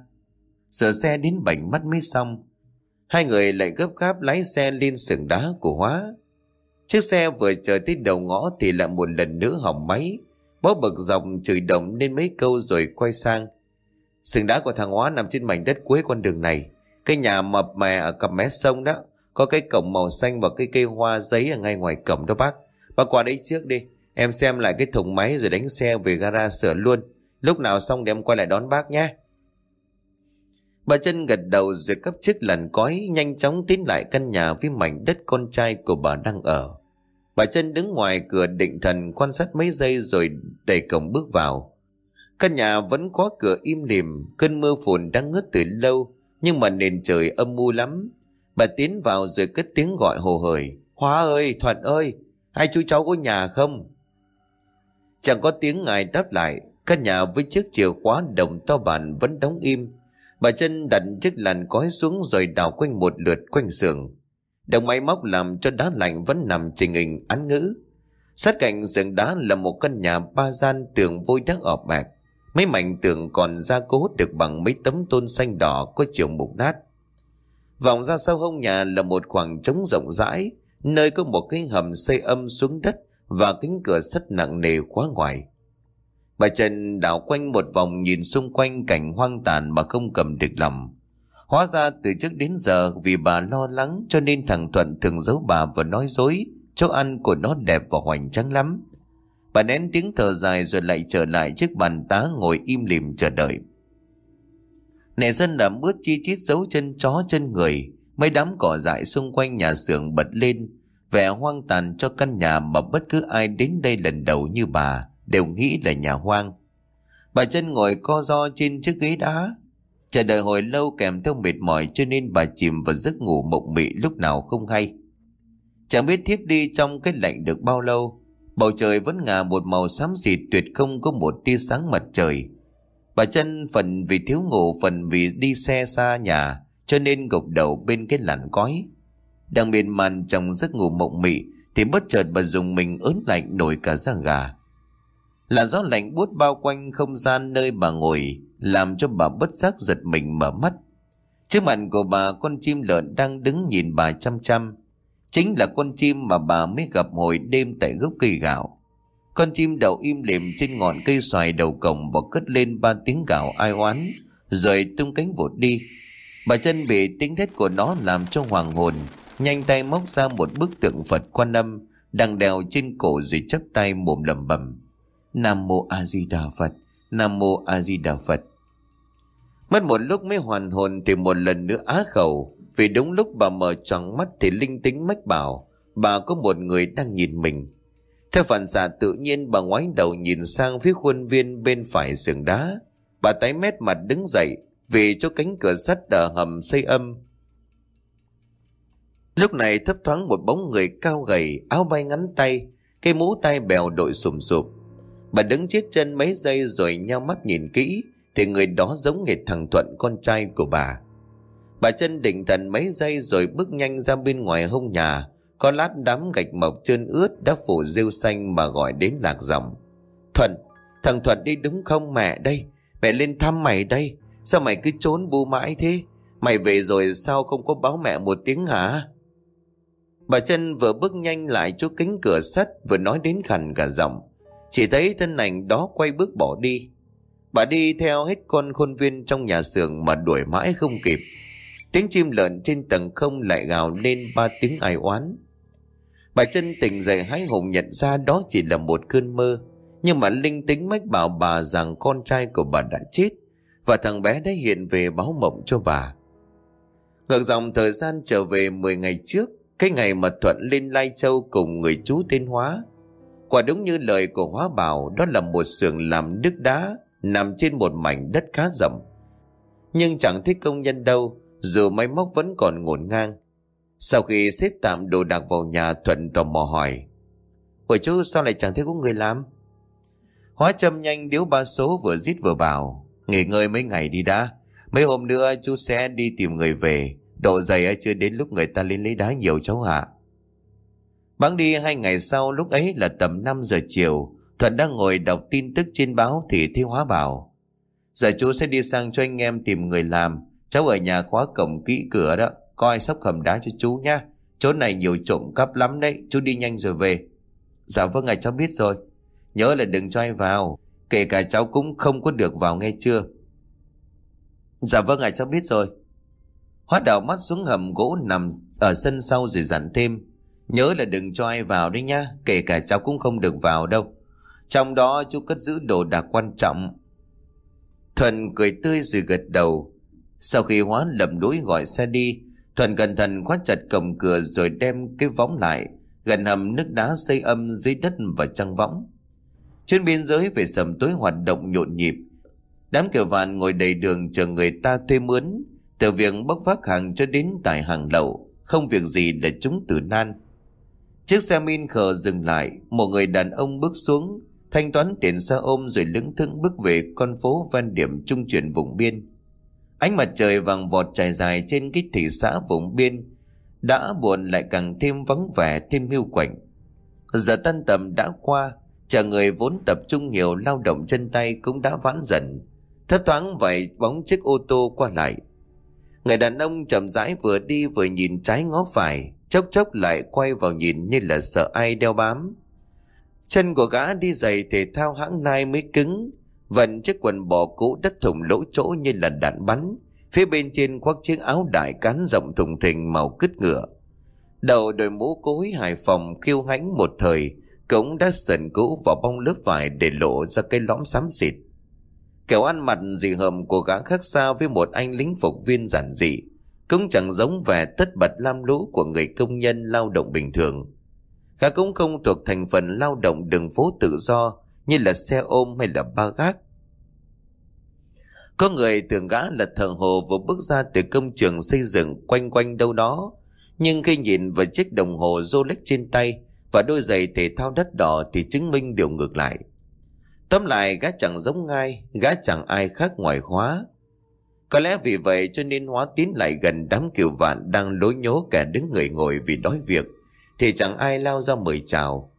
Sửa xe đến bảnh mắt mới xong. Hai người lại gấp gáp lái xe lên sườn đá của Hóa. Chiếc xe vừa chờ tới đầu ngõ thì lại một lần nữa hỏng máy. Bó bực dòng chửi động nên mấy câu rồi quay sang. Sừng đá của thằng Hóa nằm trên mảnh đất cuối con đường này. Cái nhà mập mè ở cặp mé sông đó. Có cái cổng màu xanh và cái cây hoa giấy ở ngay ngoài cổng đó bác. Bác qua đấy trước đi. Em xem lại cái thùng máy rồi đánh xe về gara sửa luôn. Lúc nào xong thì em quay lại đón bác nhé. Bà chân gật đầu rồi cấp chiếc lần cói nhanh chóng tiến lại căn nhà với mảnh đất con trai của bà đang ở. Bà chân đứng ngoài cửa định thần quan sát mấy giây rồi đẩy cổng bước vào. Căn nhà vẫn khóa cửa im lìm, cơn mưa phùn đang ngớt từ lâu, nhưng mà nền trời âm u lắm. Bà tiến vào rồi cất tiếng gọi hồ hởi. Hóa ơi, Thuận ơi, hai chú cháu có nhà không? Chẳng có tiếng ngài đáp lại, căn nhà với chiếc chìa khóa đồng to bản vẫn đóng im. Bà chân đặt chiếc làn cói xuống rồi đào quanh một lượt quanh giường. Đồng máy móc làm cho đá lạnh vẫn nằm trình hình án ngữ. Sát cạnh giường đá là một căn nhà ba gian tường vôi đá ọp bạc. Mấy mảnh tường còn gia cố được bằng mấy tấm tôn xanh đỏ có chiều mục nát. Vòng ra sau hông nhà là một khoảng trống rộng rãi, nơi có một cái hầm xây âm xuống đất và cánh cửa sắt nặng nề khóa ngoài. Bà Trần đảo quanh một vòng nhìn xung quanh cảnh hoang tàn mà không cầm được lòng. Hóa ra từ trước đến giờ vì bà lo lắng cho nên thằng Thuận thường giấu bà và nói dối chỗ ăn của nó đẹp và hoành tráng lắm. Bà nén tiếng thở dài rồi lại trở lại chiếc bàn tá ngồi im lìm chờ đợi. Nẻ dân làm ướt chi chít dấu chân chó chân người, mấy đám cỏ dại xung quanh nhà xưởng bật lên, vẻ hoang tàn cho căn nhà mà bất cứ ai đến đây lần đầu như bà đều nghĩ là nhà hoang. Bà chân ngồi co ro trên chiếc ghế đá, chờ đợi hồi lâu kèm theo mệt mỏi cho nên bà chìm vào giấc ngủ mộng mị lúc nào không hay. Chẳng biết thiếp đi trong cái lạnh được bao lâu, bầu trời vẫn ngả một màu xám xịt tuyệt không có một tia sáng mặt trời. Bà chân phần vì thiếu ngủ, phần vì đi xe xa nhà, cho nên gục đầu bên cái làn cói. Đang miên man trong giấc ngủ mộng mị, thì bất chợt bà dùng mình ớn lạnh nổi cả da gà. Là gió lạnh buốt bao quanh không gian nơi bà ngồi, làm cho bà bất giác giật mình mở mắt. Trước mặt của bà, con chim lợn đang đứng nhìn bà chăm chăm. Chính là con chim mà bà mới gặp hồi đêm tại gốc cây gạo. Con chim đậu im lìm trên ngọn cây xoài đầu cổng và cất lên ba tiếng gào ai oán, rồi tung cánh vụt đi. Bà chân bị tiếng thét của nó làm cho hoàng hồn, nhanh tay móc ra một bức tượng Phật quan âm, đang đèo trên cổ rồi chấp tay mồm lẩm bẩm. Nam mô A Di Đà Phật, Nam mô A Di Đà Phật. Mất một lúc mới hoàn hồn thì một lần nữa á khẩu, vì đúng lúc bà mở tròn mắt thì linh tính mách bảo bà có một người đang nhìn mình. Theo phản xạ tự nhiên bà ngoái đầu nhìn sang phía khuôn viên bên phải sườn đá. Bà tái mét mặt đứng dậy vì chỗ cánh cửa sắt ở hầm xây âm. Lúc này thấp thoáng một bóng người cao gầy, áo bay ngắn tay, cây mũ tay bèo đội sùm sụp. Bà đứng chết chân mấy giây rồi nhau mắt nhìn kỹ, thì người đó giống nghệt thằng Thuận con trai của bà. Bà chân định thần mấy giây rồi bước nhanh ra bên ngoài hông nhà, có lát đám gạch mộc trơn ướt đã phủ rêu xanh mà gọi đến lạc giọng. Thuận, thằng Thuận đi đúng không mẹ đây? Mẹ lên thăm mày đây. Sao mày cứ trốn bu mãi thế? Mày về rồi sao không có báo mẹ một tiếng hả? Bà chân vừa bước nhanh lại chỗ kính cửa sắt vừa nói đến khẳng cả giọng. Chỉ thấy thân ảnh đó quay bước bỏ đi. Bà đi theo hết con khôn viên trong nhà xưởng mà đuổi mãi không kịp. Tiếng chim lợn trên tầng không lại gào lên ba tiếng ai oán. Bà chân tỉnh dậy hái hùng nhận ra đó chỉ là một cơn mơ. Nhưng mà linh tính mách bảo bà rằng con trai của bà đã chết và thằng bé đã hiện về báo mộng cho bà. Ngược dòng thời gian trở về 10 ngày trước, cái ngày mà Thuận lên Lai Châu cùng người chú tên Hóa. Quả đúng như lời của Hóa bảo đó là một xưởng làm nước đá nằm trên một mảnh đất khá rộng. Nhưng chẳng thích công nhân đâu, dù máy móc vẫn còn ngổn ngang. Sau khi xếp tạm đồ đạc vào nhà, Thuận tò mò hỏi, Ủa chú, sao lại chẳng thấy có người làm? Hóa châm nhanh điếu ba số vừa giết vừa bảo, Nghỉ ngơi mấy ngày đi đã. Mấy hôm nữa chú sẽ đi tìm người về. Độ dày chưa đến lúc người ta lên lấy đá nhiều cháu hả Bắn đi hai ngày sau, lúc ấy là tầm 5 giờ chiều, Thuận đang ngồi đọc tin tức trên báo thì thấy Hóa bảo, Giờ chú sẽ đi sang cho anh em tìm người làm. Cháu ở nhà khóa cổng kỹ cửa đó. Coi sóc hầm đá cho chú nha Chỗ này nhiều trộm cắp lắm đấy, Chú đi nhanh rồi về. Dạ vâng ạ cháu biết rồi. Nhớ là đừng cho ai vào, Kể cả cháu cũng không có được vào nghe chưa? Dạ vâng ạ cháu biết rồi. Hóa đảo mắt xuống hầm gỗ nằm ở sân sau rồi dặn thêm. Nhớ là đừng cho ai vào đấy nhá, Kể cả cháu cũng không được vào đâu. Trong đó chú cất giữ đồ đạc quan trọng. Thuần cười tươi rồi gật đầu. Sau khi hóa lầm đuối gọi xe đi Thuận cẩn thận khóa chặt cổng cửa rồi đem cái võng lại, gần hầm nước đá xây âm dưới đất và trăng võng. Trên biên giới về sầm tối hoạt động nhộn nhịp. Đám kiểu vạn ngồi đầy đường chờ người ta thuê mướn, từ việc bốc vác hàng cho đến tải hàng lậu, không việc gì để chúng tử nan. Chiếc xe min khờ dừng lại, một người đàn ông bước xuống, thanh toán tiền xe ôm rồi lững thững bước về con phố ven điểm trung chuyển vùng biên. Ánh mặt trời vàng vọt trải dài trên cái thị xã vùng biên đã buồn lại càng thêm vắng vẻ thêm hiu quạnh. Giờ tân tầm đã qua, chờ người vốn tập trung nhiều lao động chân tay cũng đã vãn dần. Thấp thoáng vậy bóng chiếc ô tô qua lại. Người đàn ông chậm rãi vừa đi vừa nhìn trái ngó phải, chốc chốc lại quay vào nhìn như là sợ ai đeo bám. Chân của gã đi giày thể thao hãng nai mới cứng, Vận chiếc quần bò cũ đất thủng lỗ chỗ như là đạn bắn, Phía bên trên khoác chiếc áo đại cán rộng thùng thình màu cứt ngựa. Đầu đội mũ cối Hải Phòng khiêu hãnh một thời, cũng đã sần cũ vào bong lớp vải để lộ ra cái lõm xám xịt. Kiểu ăn mặt dị hợm của gã khác xa với một anh lính phục viên giản dị, cũng chẳng giống vẻ tất bật lam lũ của người công nhân lao động bình thường. Gã cũng không thuộc thành phần lao động đường phố tự do như là xe ôm hay là ba gác. Có người tưởng gã là thợ hồ vừa bước ra từ công trường xây dựng quanh quanh đâu đó. Nhưng khi nhìn vào chiếc đồng hồ Rolex trên tay và đôi giày thể thao đất đỏ thì chứng minh điều ngược lại. Tóm lại gã chẳng giống ai, gã chẳng ai khác ngoài hóa. Có lẽ vì vậy cho nên hóa tiến lại gần đám kiều vạn đang lối nhố cả đứng người ngồi vì đói việc, thì chẳng ai lao ra mời chào.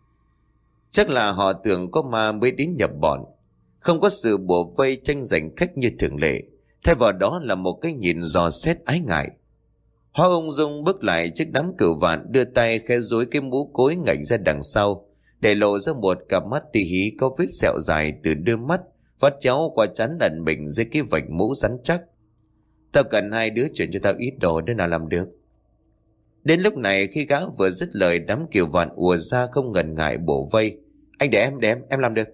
Chắc là họ tưởng có ma mới đến nhập bọn, không có sự bổ vây tranh giành khách như thường lệ, thay vào đó là một cái nhìn dò xét ái ngại. Hoa ông Dung bước lại trước đám cửu vạn đưa tay khe dối cái mũ cối ngạnh ra đằng sau, để lộ ra một cặp mắt tỉ hí có vết sẹo dài từ đôi mắt phát chéo qua chắn ẩn mình dưới cái vạch mũ rắn chắc. Tao cần hai đứa chuyển cho tao ít đồ để nào làm được. Đến lúc này khi gã vừa dứt lời đám kiều vạn ùa ra không ngần ngại bổ vây. Anh để em, để em, em làm được.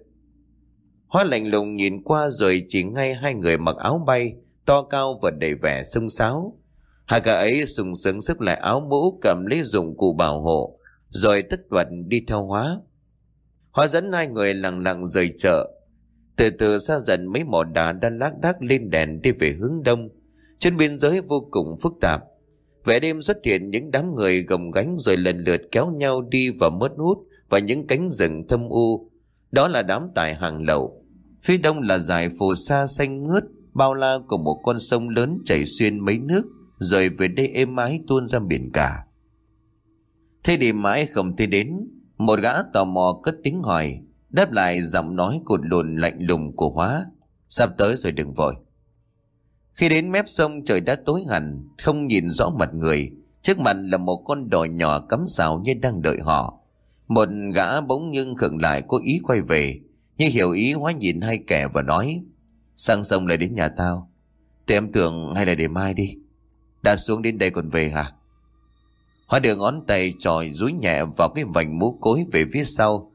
Hoa lạnh lùng nhìn qua rồi chỉ ngay hai người mặc áo bay, to cao và đầy vẻ sung sáo. Hai cả ấy sùng sướng xếp lại áo mũ cầm lấy dụng cụ bảo hộ, rồi tất bật đi theo hóa. Hóa dẫn hai người lặng lặng rời chợ. Từ từ xa dần mấy mỏ đá đã lác đác lên đèn đi về hướng đông. Trên biên giới vô cùng phức tạp. Vẻ đêm xuất hiện những đám người gồng gánh rồi lần lượt kéo nhau đi và mất hút và những cánh rừng thâm u. Đó là đám tài hàng lậu. Phía đông là dải phù sa xanh ngướt, bao la của một con sông lớn chảy xuyên mấy nước, rồi về đây êm ái tuôn ra biển cả. Thế đi mãi không thấy đến, một gã tò mò cất tiếng hỏi, đáp lại giọng nói cột lùn lạnh lùng của hóa. Sắp tới rồi đừng vội. Khi đến mép sông trời đã tối hẳn, không nhìn rõ mặt người. Trước mặt là một con đò nhỏ cắm rào như đang đợi họ. Một gã bỗng nhưng khựng lại cố ý quay về. Như hiểu ý hóa nhìn hai kẻ và nói, Sang sông lại đến nhà tao. Tụi em tưởng hay là để mai đi. Đã xuống đến đây còn về hả? Hóa đưa ngón tay tròi rúi nhẹ vào cái vành mũ cối về phía sau.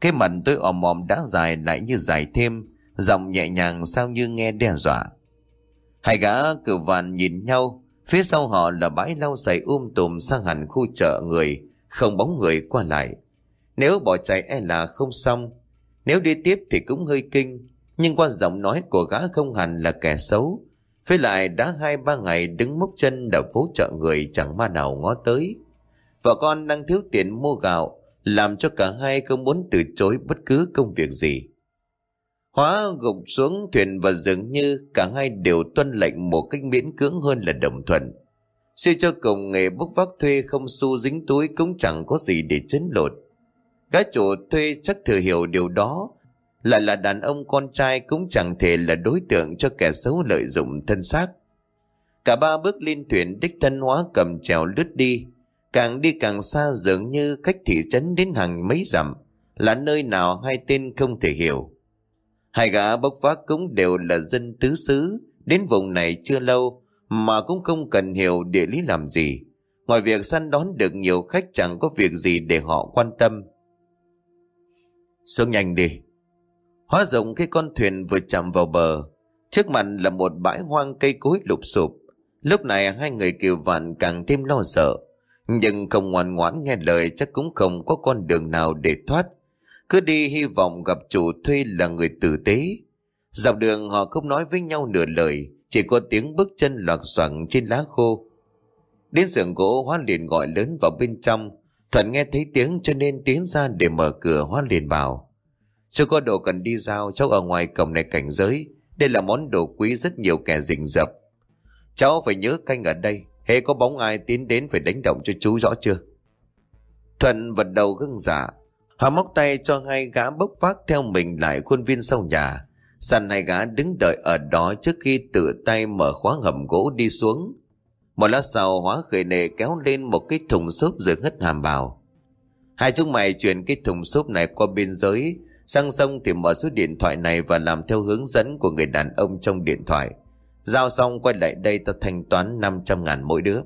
Cái mặt tôi òm òm đã dài lại như dài thêm, Giọng nhẹ nhàng sao như nghe đe dọa. Hai gã cử vàn nhìn nhau, Phía sau họ là bãi lau giày um tùm sang hẳn khu chợ người, Không bóng người qua lại. Nếu bỏ chạy e là không xong. Nếu đi tiếp thì cũng hơi kinh. Nhưng qua giọng nói của gã không hẳn là kẻ xấu. Với lại đã hai ba ngày đứng mốc chân đập phố chợ người chẳng ma nào ngó tới. Vợ con đang thiếu tiền mua gạo, Làm cho cả hai không muốn từ chối bất cứ công việc gì. Hóa gục xuống thuyền và dường như cả hai đều tuân lệnh một cách miễn cưỡng hơn là đồng thuận. Suy cho cùng nghề bốc vác thuê không xu dính túi cũng chẳng có gì để chấn lột. Gái chủ thuê chắc thừa hiểu điều đó. Lại là đàn ông con trai cũng chẳng thể là đối tượng cho kẻ xấu lợi dụng thân xác. Cả ba bước lên thuyền đích thân hóa cầm chèo lướt đi. Càng đi càng xa dường như cách thị trấn đến hàng mấy dặm. Là nơi nào hai tên không thể hiểu. Hai gã bốc vác cũng đều là dân tứ xứ, đến vùng này chưa lâu, mà cũng không cần hiểu địa lý làm gì. Ngoài việc săn đón được nhiều khách chẳng có việc gì để họ quan tâm. Xuống nhanh đi. Hóa rộng cái con thuyền vừa chạm vào bờ. Trước mặt là một bãi hoang cây cối lụp sụp. Lúc này hai người kiều vạn càng thêm lo sợ. Nhưng không ngoan ngoãn nghe lời chắc cũng không có con đường nào để thoát cứ đi hy vọng gặp chủ thuê là người tử tế. Dọc đường họ không nói với nhau nửa lời, chỉ có tiếng bước chân loạt xoảng trên lá khô. Đến sưởng gỗ Hoan liền gọi lớn vào bên trong, Thuận nghe thấy tiếng cho nên tiến ra để mở cửa hoan liền bảo. Chú có đồ cần đi giao, cháu ở ngoài cổng này cảnh giới, đây là món đồ quý rất nhiều kẻ rình rập. Cháu phải nhớ canh ở đây, hễ có bóng ai tiến đến phải đánh động cho chú rõ chưa? Thuận vật đầu gương giả, dạ, Họ móc tay cho hai gã bốc vác theo mình lại khuôn viên sau nhà. Săn hai gã đứng đợi ở đó trước khi tự tay mở khóa hầm gỗ đi xuống. Một lát sau hóa khởi nề kéo lên một cái thùng xốp rồi hất hàm vào. Hai chúng mày chuyển cái thùng xốp này qua biên giới, sang sông thì mở số điện thoại này và làm theo hướng dẫn của người đàn ông trong điện thoại. Giao xong quay lại đây tao thanh toán 500 ngàn mỗi đứa.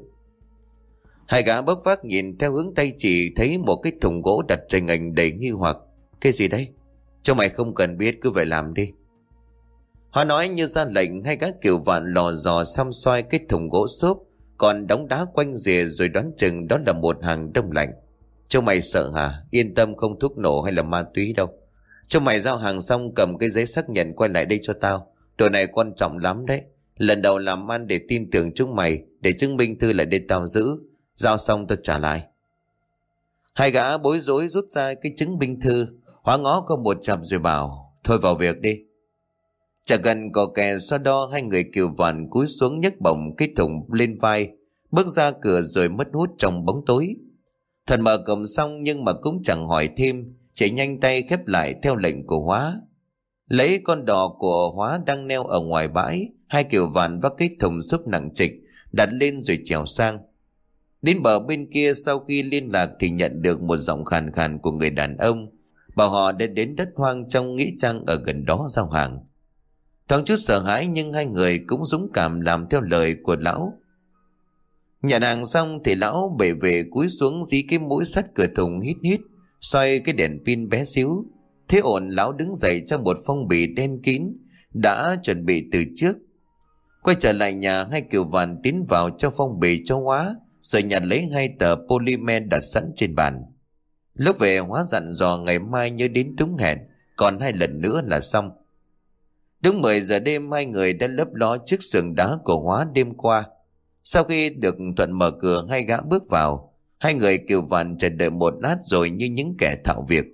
Hai gã bốc vác nhìn theo hướng tay chỉ thấy một cái thùng gỗ đặt trên ngành đầy nghi hoặc. Cái gì đây? Cho mày không cần biết cứ về làm đi. Họ nói như ra lệnh hay các kiểu vạn lò dò xăm xoay cái thùng gỗ xốp còn đóng đá quanh rìa rồi đoán chừng đó là một hàng đông lạnh. Châu mày sợ hả? Yên tâm không thuốc nổ hay là ma túy đâu. Châu mày giao hàng xong cầm cái giấy xác nhận quay lại đây cho tao. Đồ này quan trọng lắm đấy. Lần đầu làm ăn để tin tưởng chúng mày, để chứng minh thư lại đây tao giữ. Giao xong tao trả lại. Hai gã bối rối rút ra cái chứng minh thư. Hóa ngó có một chập rồi bảo. Thôi vào việc đi. Chả gần có kè xoa đo, hai người kiều vàn cúi xuống nhấc bổng cái thùng lên vai. Bước ra cửa rồi mất hút trong bóng tối. Thần mở cầm xong nhưng mà cũng chẳng hỏi thêm. chạy nhanh tay khép lại theo lệnh của hóa. Lấy con đò của hóa đang neo ở ngoài bãi. Hai kiều vàn vác cái thùng xúc nặng trịch. Đặt lên rồi trèo sang. Đến bờ bên kia, sau khi liên lạc thì nhận được một giọng khàn khàn của người đàn ông. Bảo họ đã đến đất hoang trong nghĩa trang ở gần đó giao hàng. Thoáng chút sợ hãi nhưng hai người cũng dũng cảm làm theo lời của lão. Nhận hàng xong thì lão bể về cúi xuống dí cái mũi sắt cửa thùng hít hít, xoay cái đèn pin bé xíu. Thế ổn lão đứng dậy trong một phong bì đen kín, đã chuẩn bị từ trước. Quay trở lại nhà hai kiều vàn tiến vào cho phong bì cho hóa, rồi nhặt lấy hai tờ polymer đặt sẵn trên bàn. Lúc về hóa dặn dò ngày mai nhớ đến đúng hẹn, còn hai lần nữa là xong. Đúng 10 giờ đêm hai người đã lấp ló trước sườn đá của hóa đêm qua. Sau khi được Thuận mở cửa hai gã bước vào, hai người kiều vàn chờ đợi một lát rồi như những kẻ thạo việc.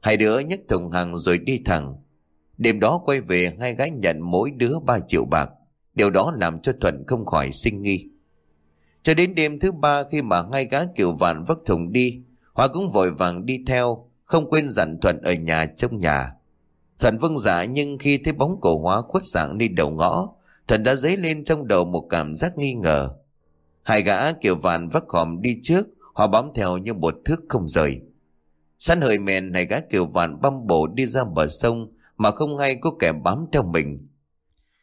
Hai đứa nhấc thùng hàng rồi đi thẳng. Đêm đó quay về hai gái nhận mỗi đứa 3 triệu bạc. Điều đó làm cho Thuận không khỏi sinh nghi. Cho đến đêm thứ ba khi mà hai gã kiều vạn vất thùng đi, Hoa cũng vội vàng đi theo, không quên dặn Thuận ở nhà trong nhà. Thần vâng dạ nhưng khi thấy bóng cổ hóa khuất dạng đi đầu ngõ, thần đã dấy lên trong đầu một cảm giác nghi ngờ. Hai gã kiểu vạn vác hòm đi trước, họ bám theo như một thước không rời. Săn hơi mèn hai gã kiểu vạn băm bổ đi ra bờ sông mà không hay có kẻ bám theo mình.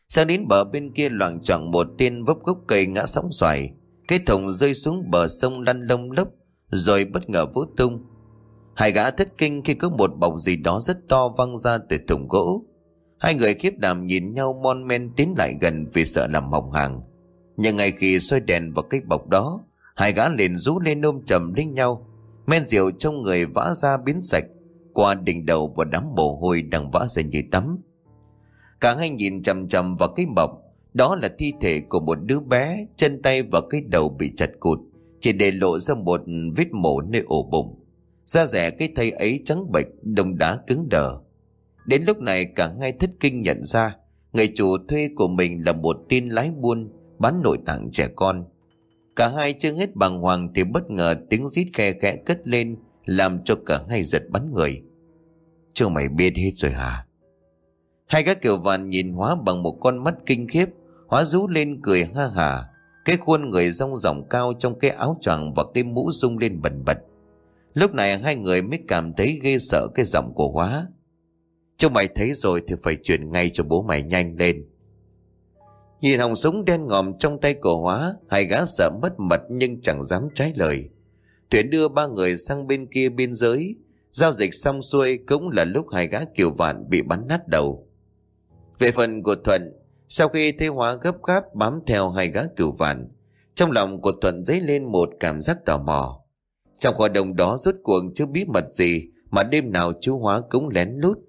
Sang đến bờ bên kia loạn choạng một tên vấp gốc cây ngã sóng xoài. Cái thùng rơi xuống bờ sông lăn lông lốc rồi bất ngờ vỡ tung. Hai gã thất kinh khi có một bọc gì đó rất to văng ra từ thùng gỗ. Hai người khiếp đảm nhìn nhau mon men tiến lại gần vì sợ làm hỏng hàng. Nhưng ngay khi xoay đèn vào cái bọc đó, hai gã liền rú lên ôm chầm lên nhau. Men rượu trong người vã ra biến sạch, qua đỉnh đầu và đám mồ hôi đang vã ra như tắm. Cả hai nhìn chầm chầm vào cái bọc, đó là thi thể của một đứa bé, chân tay và cái đầu bị chặt cụt, chỉ để lộ ra một vết mổ nơi ổ bụng. Da rẻ cái thây ấy trắng bệch, đồng đá cứng đờ. Đến lúc này cả ngay thất kinh nhận ra, người chủ thuê của mình là một tin lái buôn, bán nội tạng trẻ con. Cả hai chưa hết bàng hoàng thì bất ngờ tiếng rít khe khẽ cất lên, làm cho cả hai giật bắn người. Chưa mày biết hết rồi hả? Hai các kiểu vàn nhìn hóa bằng một con mắt kinh khiếp, hóa rú lên cười ha hà. Cái khuôn người rong ròng cao trong cái áo choàng và cái mũ rung lên bẩn bật. Lúc này hai người mới cảm thấy ghê sợ cái giọng của hóa. Chúng mày thấy rồi thì phải chuyển ngay cho bố mày nhanh lên. Nhìn hồng súng đen ngòm trong tay của hóa, hai gã sợ mất mật nhưng chẳng dám trái lời. Thuyền đưa ba người sang bên kia biên giới, giao dịch xong xuôi cũng là lúc hai gã kiều vạn bị bắn nát đầu. Về phần của Thuận, sau khi thấy hóa gấp gáp bám theo hai gã cửu vạn, trong lòng của Thuận dấy lên một cảm giác tò mò. Trong hoạt động đó rốt cuộc chưa bí mật gì mà đêm nào chú Hóa cũng lén lút.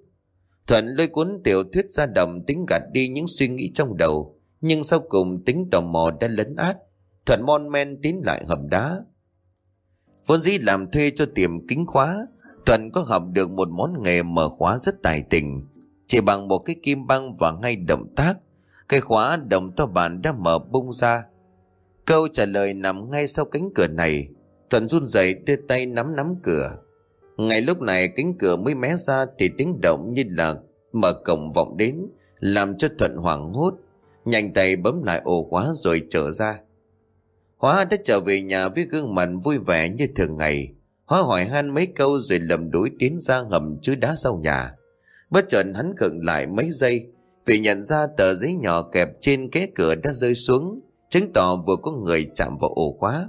Thuận lôi cuốn tiểu thuyết ra đầm tính gạt đi những suy nghĩ trong đầu, nhưng sau cùng tính tò mò đã lấn át. Thuận mon men tiến lại hầm đá. Vốn dĩ làm thuê cho tiệm kính khóa, Thuận có học được một món nghề mở khóa rất tài tình. Chỉ bằng một cái kim băng và ngay động tác, cái khóa đồng to bản đã mở bung ra. Câu trả lời nằm ngay sau cánh cửa này. Thuận run rẩy đưa tay nắm nắm cửa. Ngay lúc này cánh cửa mới mé ra thì tiếng động như là mở cổng vọng đến, làm cho Thuận hoảng hốt. Nhanh tay bấm lại ổ khóa rồi trở ra. Hóa đã trở về nhà với gương mặt vui vẻ như thường ngày. Hóa hỏi han mấy câu rồi lầm đuối tiến ra hầm chứa đá sau nhà. Bất chợt hắn khựng lại mấy giây Vì nhận ra tờ giấy nhỏ kẹp trên cái cửa đã rơi xuống, chứng tỏ vừa có người chạm vào ổ khóa.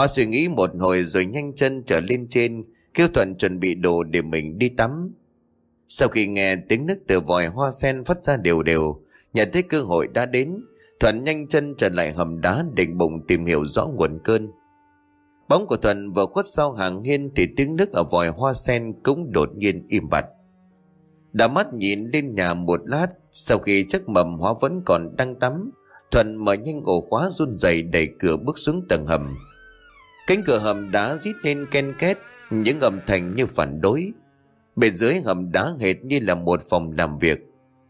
Hoa suy nghĩ một hồi rồi nhanh chân trở lên trên, kêu Thuận chuẩn bị đồ để mình đi tắm. Sau khi nghe tiếng nước từ vòi hoa sen phát ra đều đều, nhận thấy cơ hội đã đến, Thuận nhanh chân trở lại hầm đá định bụng tìm hiểu rõ nguồn cơn. Bóng của Thuận vừa khuất sau hàng hiên thì tiếng nước ở vòi hoa sen cũng đột nhiên im bặt. Đã mắt nhìn lên nhà một lát, sau khi chắc mầm hóa vẫn còn đang tắm, Thuận mở nhanh ổ khóa run rẩy đẩy cửa bước xuống tầng hầm. Cánh cửa hầm đá rít lên ken két, những âm thanh như phản đối. Bên dưới hầm đá hệt như là một phòng làm việc.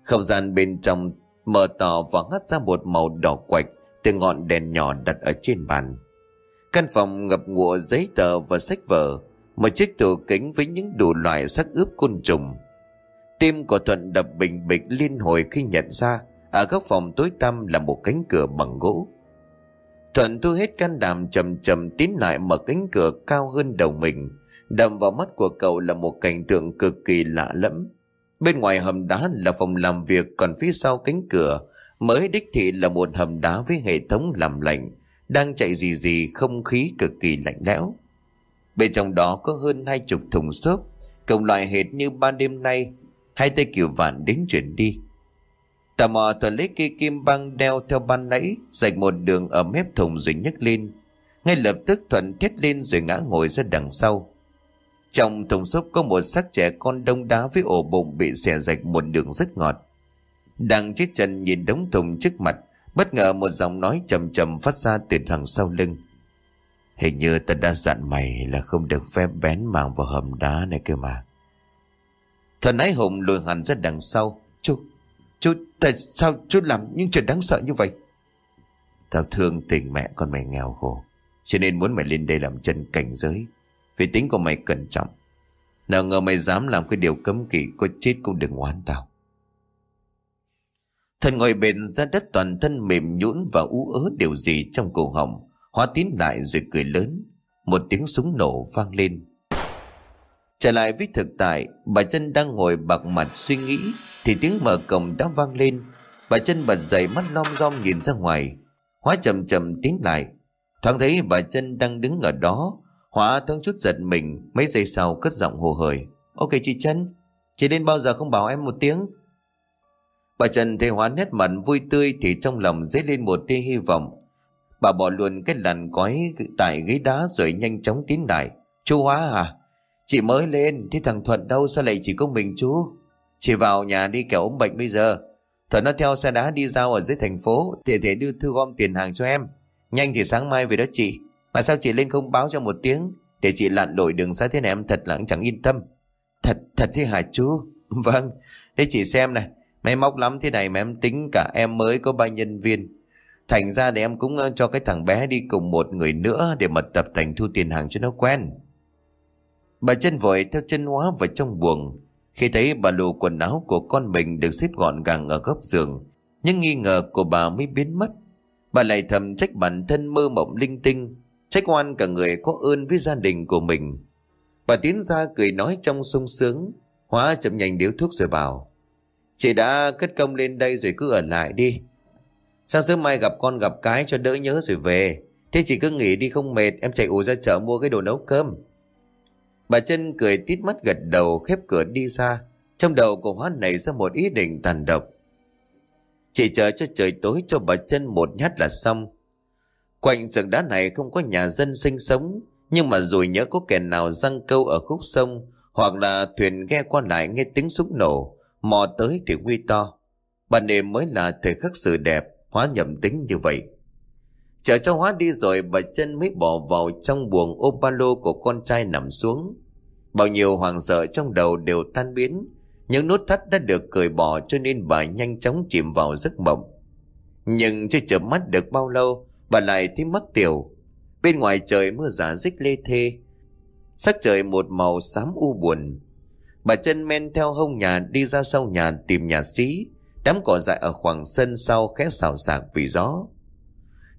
Không gian bên trong mở to và hắt ra một màu đỏ quạch từ ngọn đèn nhỏ đặt ở trên bàn. Căn phòng ngập ngụa giấy tờ và sách vở, một chiếc tủ kính với những đủ loại sắc ướp côn trùng. Tim của Thuận đập bình bịch liên hồi khi nhận ra ở góc phòng tối tăm là một cánh cửa bằng gỗ. Thuận thu hết can đảm chầm chầm tiến lại mở cánh cửa cao hơn đầu mình. Đầm vào mắt của cậu là một cảnh tượng cực kỳ lạ lẫm. Bên ngoài hầm đá là phòng làm việc, còn phía sau cánh cửa mới đích thị là một hầm đá với hệ thống làm lạnh, đang chạy gì gì, không khí cực kỳ lạnh lẽo. Bên trong đó có hơn hai chục thùng xốp cộng loại hệt như ba đêm nay hai tay kiểu vạn đến chuyển đi. Tò mò thuận lấy cây kim băng đeo theo ban nãy dạch một đường ở mép thùng rồi nhấc lên. Ngay lập tức Thuận thét lên rồi ngã ngồi ra đằng sau. Trong thùng xốp có một xác trẻ con đông đá với ổ bụng bị xẻ rạch một đường rất ngọt. Đang chết chân nhìn đống thùng trước mặt Bất ngờ một giọng nói trầm trầm phát ra từ thằng sau lưng. Hình như ta đã dặn mày là không được phép bén màng vào hầm đá này cơ mà. Thần ái hùng lùi hẳn ra đằng sau Chú, chú, tại sao chú làm những chuyện đáng sợ như vậy? Tao thương tình mẹ con mày nghèo khổ Cho nên muốn mày lên đây làm chân cảnh giới. Vì tính của mày cẩn trọng Nào ngờ mày dám làm cái điều cấm kỵ Có chết cũng đừng oán tao. Thần ngồi bền ra đất toàn thân mềm nhũn và ú ớ điều gì trong cổ họng Hóa tín lại rồi cười lớn. Một tiếng súng nổ vang lên. Trở lại với thực tại Bà chân đang ngồi bạc mặt suy nghĩ. Thì tiếng mở cổng đã vang lên Bà chân bật dậy mắt lom rom nhìn ra ngoài. Hóa chậm chậm tiến lại. Thoáng thấy bà chân đang đứng ở đó, Hóa thoáng chút giật mình, Mấy giây sau cất giọng hồ hởi. Ok chị chân Chị đến bao giờ không bảo em một tiếng? Bà Trần thấy Hóa nét mặt vui tươi Thì trong lòng dấy lên một tia hy vọng. Bà bỏ luôn cái làn cói Tại ghế đá rồi nhanh chóng tiến lại. Chú Hóa à Chị mới lên, Thế thằng Thuận đâu, sao lại chỉ có mình chú? Chị vào nhà đi kẻo ốm bệnh bây giờ. Thở nó theo xe đá đi giao ở dưới thành phố tiện thể đưa thư gom tiền hàng cho em. Nhanh thì sáng mai về đó chị. Mà sao chị lên không báo cho một tiếng? Để chị lặn lội đường xa thế này em thật là chẳng yên tâm. Thật, thật thế hả chú? Vâng, để chị xem này Máy móc lắm thế này mà em tính cả em mới có ba nhân viên. Thành ra để em cũng ờ, cho cái thằng bé đi cùng một người nữa Để mật tập thành thu tiền hàng cho nó quen. Bà chân vội theo chân hóa vào trong buồng. Khi thấy bà lù quần áo của con mình được xếp gọn gàng ở góc giường, Nhưng nghi ngờ của bà mới biến mất. Bà lại thầm trách bản thân mơ mộng linh tinh, Trách oan cả người có ơn với gia đình của mình. Bà tiến ra cười nói trong sung sướng, Hóa chậm nhanh điếu thuốc rồi bảo, Chị đã cất công lên đây rồi cứ ở lại đi. Sáng sớm mai gặp con gặp cái cho đỡ nhớ rồi về. Thế chị cứ nghỉ đi không mệt, Em chạy ù ra chợ mua cái đồ nấu cơm. Bà chân cười tít mắt gật đầu khép cửa đi ra. Trong đầu của Hóa nảy ra một ý định tàn độc. Chỉ chờ cho trời tối cho bà chân một nhát là xong. Quanh rừng đá này không có nhà dân sinh sống, Nhưng mà rồi nhớ có kẻ nào răng câu ở khúc sông, Hoặc là thuyền ghe qua lại nghe tiếng súng nổ, Mò tới thì nguy to. Bà đêm mới là thời khắc sự đẹp, Hóa nhầm tính như vậy. Chờ cho Hóa đi rồi bà chân mới bỏ vào trong buồng ô ba lô của con trai nằm xuống. Bao nhiêu hoàng sợ trong đầu đều tan biến. Những nút thắt đã được cởi bỏ cho nên bà nhanh chóng chìm vào giấc mộng. Nhưng chưa chợp mắt được bao lâu, Bà lại thấy mất tiểu. Bên ngoài trời mưa giả dích lê thê. Sắc trời một màu xám u buồn. Bà chân men theo hông nhà đi ra sau nhà tìm nhà sĩ Đám cỏ dại ở khoảng sân sau khẽ xào xạc vì gió.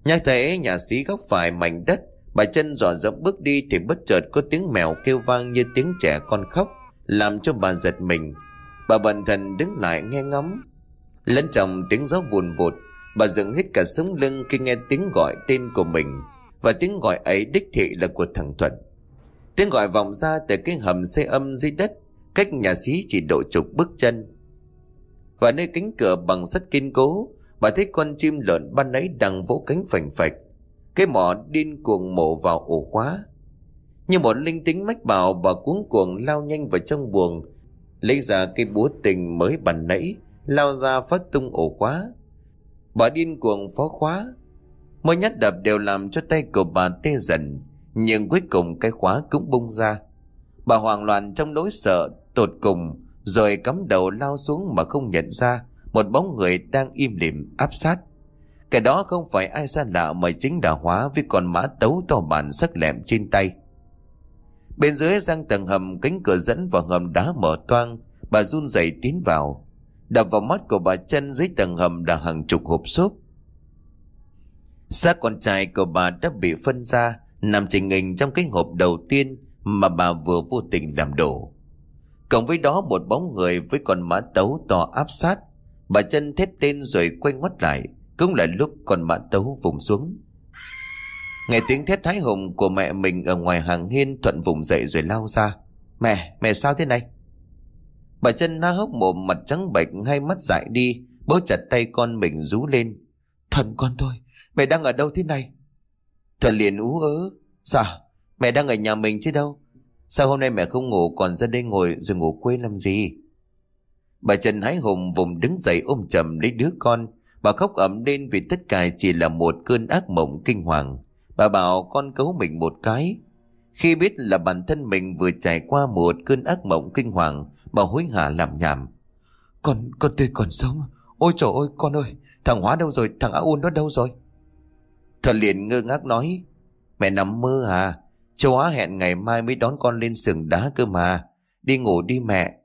Nhắc thấy nhà sĩ góc phải mảnh đất, Bà chân dò dẫm bước đi thì bất chợt có tiếng mèo kêu vang như tiếng trẻ con khóc, Làm cho bà giật mình. Bà bần thần đứng lại nghe ngóng. Lẫn trong tiếng gió vùn vụt, Bà dựng hết cả sống lưng khi nghe tiếng gọi tên của mình, Và tiếng gọi ấy đích thị là của thằng Thuận. Tiếng gọi vọng ra từ cái hầm xe âm dưới đất, Cách nhà sĩ chỉ độ chục bước chân. Và nơi cánh cửa bằng sắt kiên cố Bà thấy con chim lợn ban nãy đang vỗ cánh phành phạch. Cái mỏ điên cuồng mổ vào ổ khóa. Như một linh tính mách bảo, bà cuống cuồng lao nhanh vào trong buồng, Lấy ra cây búa tình mới bàn nãy, Lao ra phát tung ổ khóa. Bà điên cuồng phó khóa. Mỗi nhát đập đều làm cho tay của bà tê dần, Nhưng cuối cùng cái khóa cũng bung ra. Bà hoảng loạn trong nỗi sợ tột cùng, Rồi cắm đầu lao xuống mà không nhận ra. Một bóng người đang im lìm, áp sát. Cái đó không phải ai xa lạ Mà chính là hóa với con mã tấu to bản sắc lẹm trên tay. Bên dưới răng tầng hầm, cánh cửa dẫn vào hầm đá mở toang, Bà run rẩy tiến vào. Đập vào mắt của bà chân dưới tầng hầm là hàng chục hộp xốp. Xác con trai của bà đã bị phân ra, Nằm trình hình trong cái hộp đầu tiên Mà bà vừa vô tình làm đổ. Cộng với đó, một bóng người với con mã tấu to áp sát. Bà chân thét tên rồi quay ngoắt lại Cũng là lúc con mã tấu vùng xuống. Nghe tiếng thét thái hùng của mẹ mình ở ngoài hàng hiên Thuận vùng dậy rồi lao ra. Mẹ, mẹ sao thế này? Bà chân na hốc mồm mặt trắng bệch hai mắt dại đi Bố chặt tay con mình rú lên. Thần con thôi Mẹ đang ở đâu thế này? Thuận liền ú ớ Dạ, mẹ đang ở nhà mình chứ đâu. Sao hôm nay mẹ không ngủ còn ra đây ngồi rồi ngủ quên làm gì? Bà Trần hái hùng vùng đứng dậy ôm chầm lấy đứa con. Bà khóc ẩm lên vì tất cả chỉ là một cơn ác mộng kinh hoàng. Bà bảo con cấu mình một cái. Khi biết là bản thân mình vừa trải qua một cơn ác mộng kinh hoàng Bà hối hả làm nhảm. Con, con tươi còn sống. Ôi trời ơi con ơi Thằng Hóa đâu rồi, thằng Á Uôn đó đâu rồi? Thật liền ngơ ngác nói Mẹ nằm mơ à? Châu Á hẹn ngày mai mới đón con lên sườn đá cơ mà. Đi ngủ đi mẹ.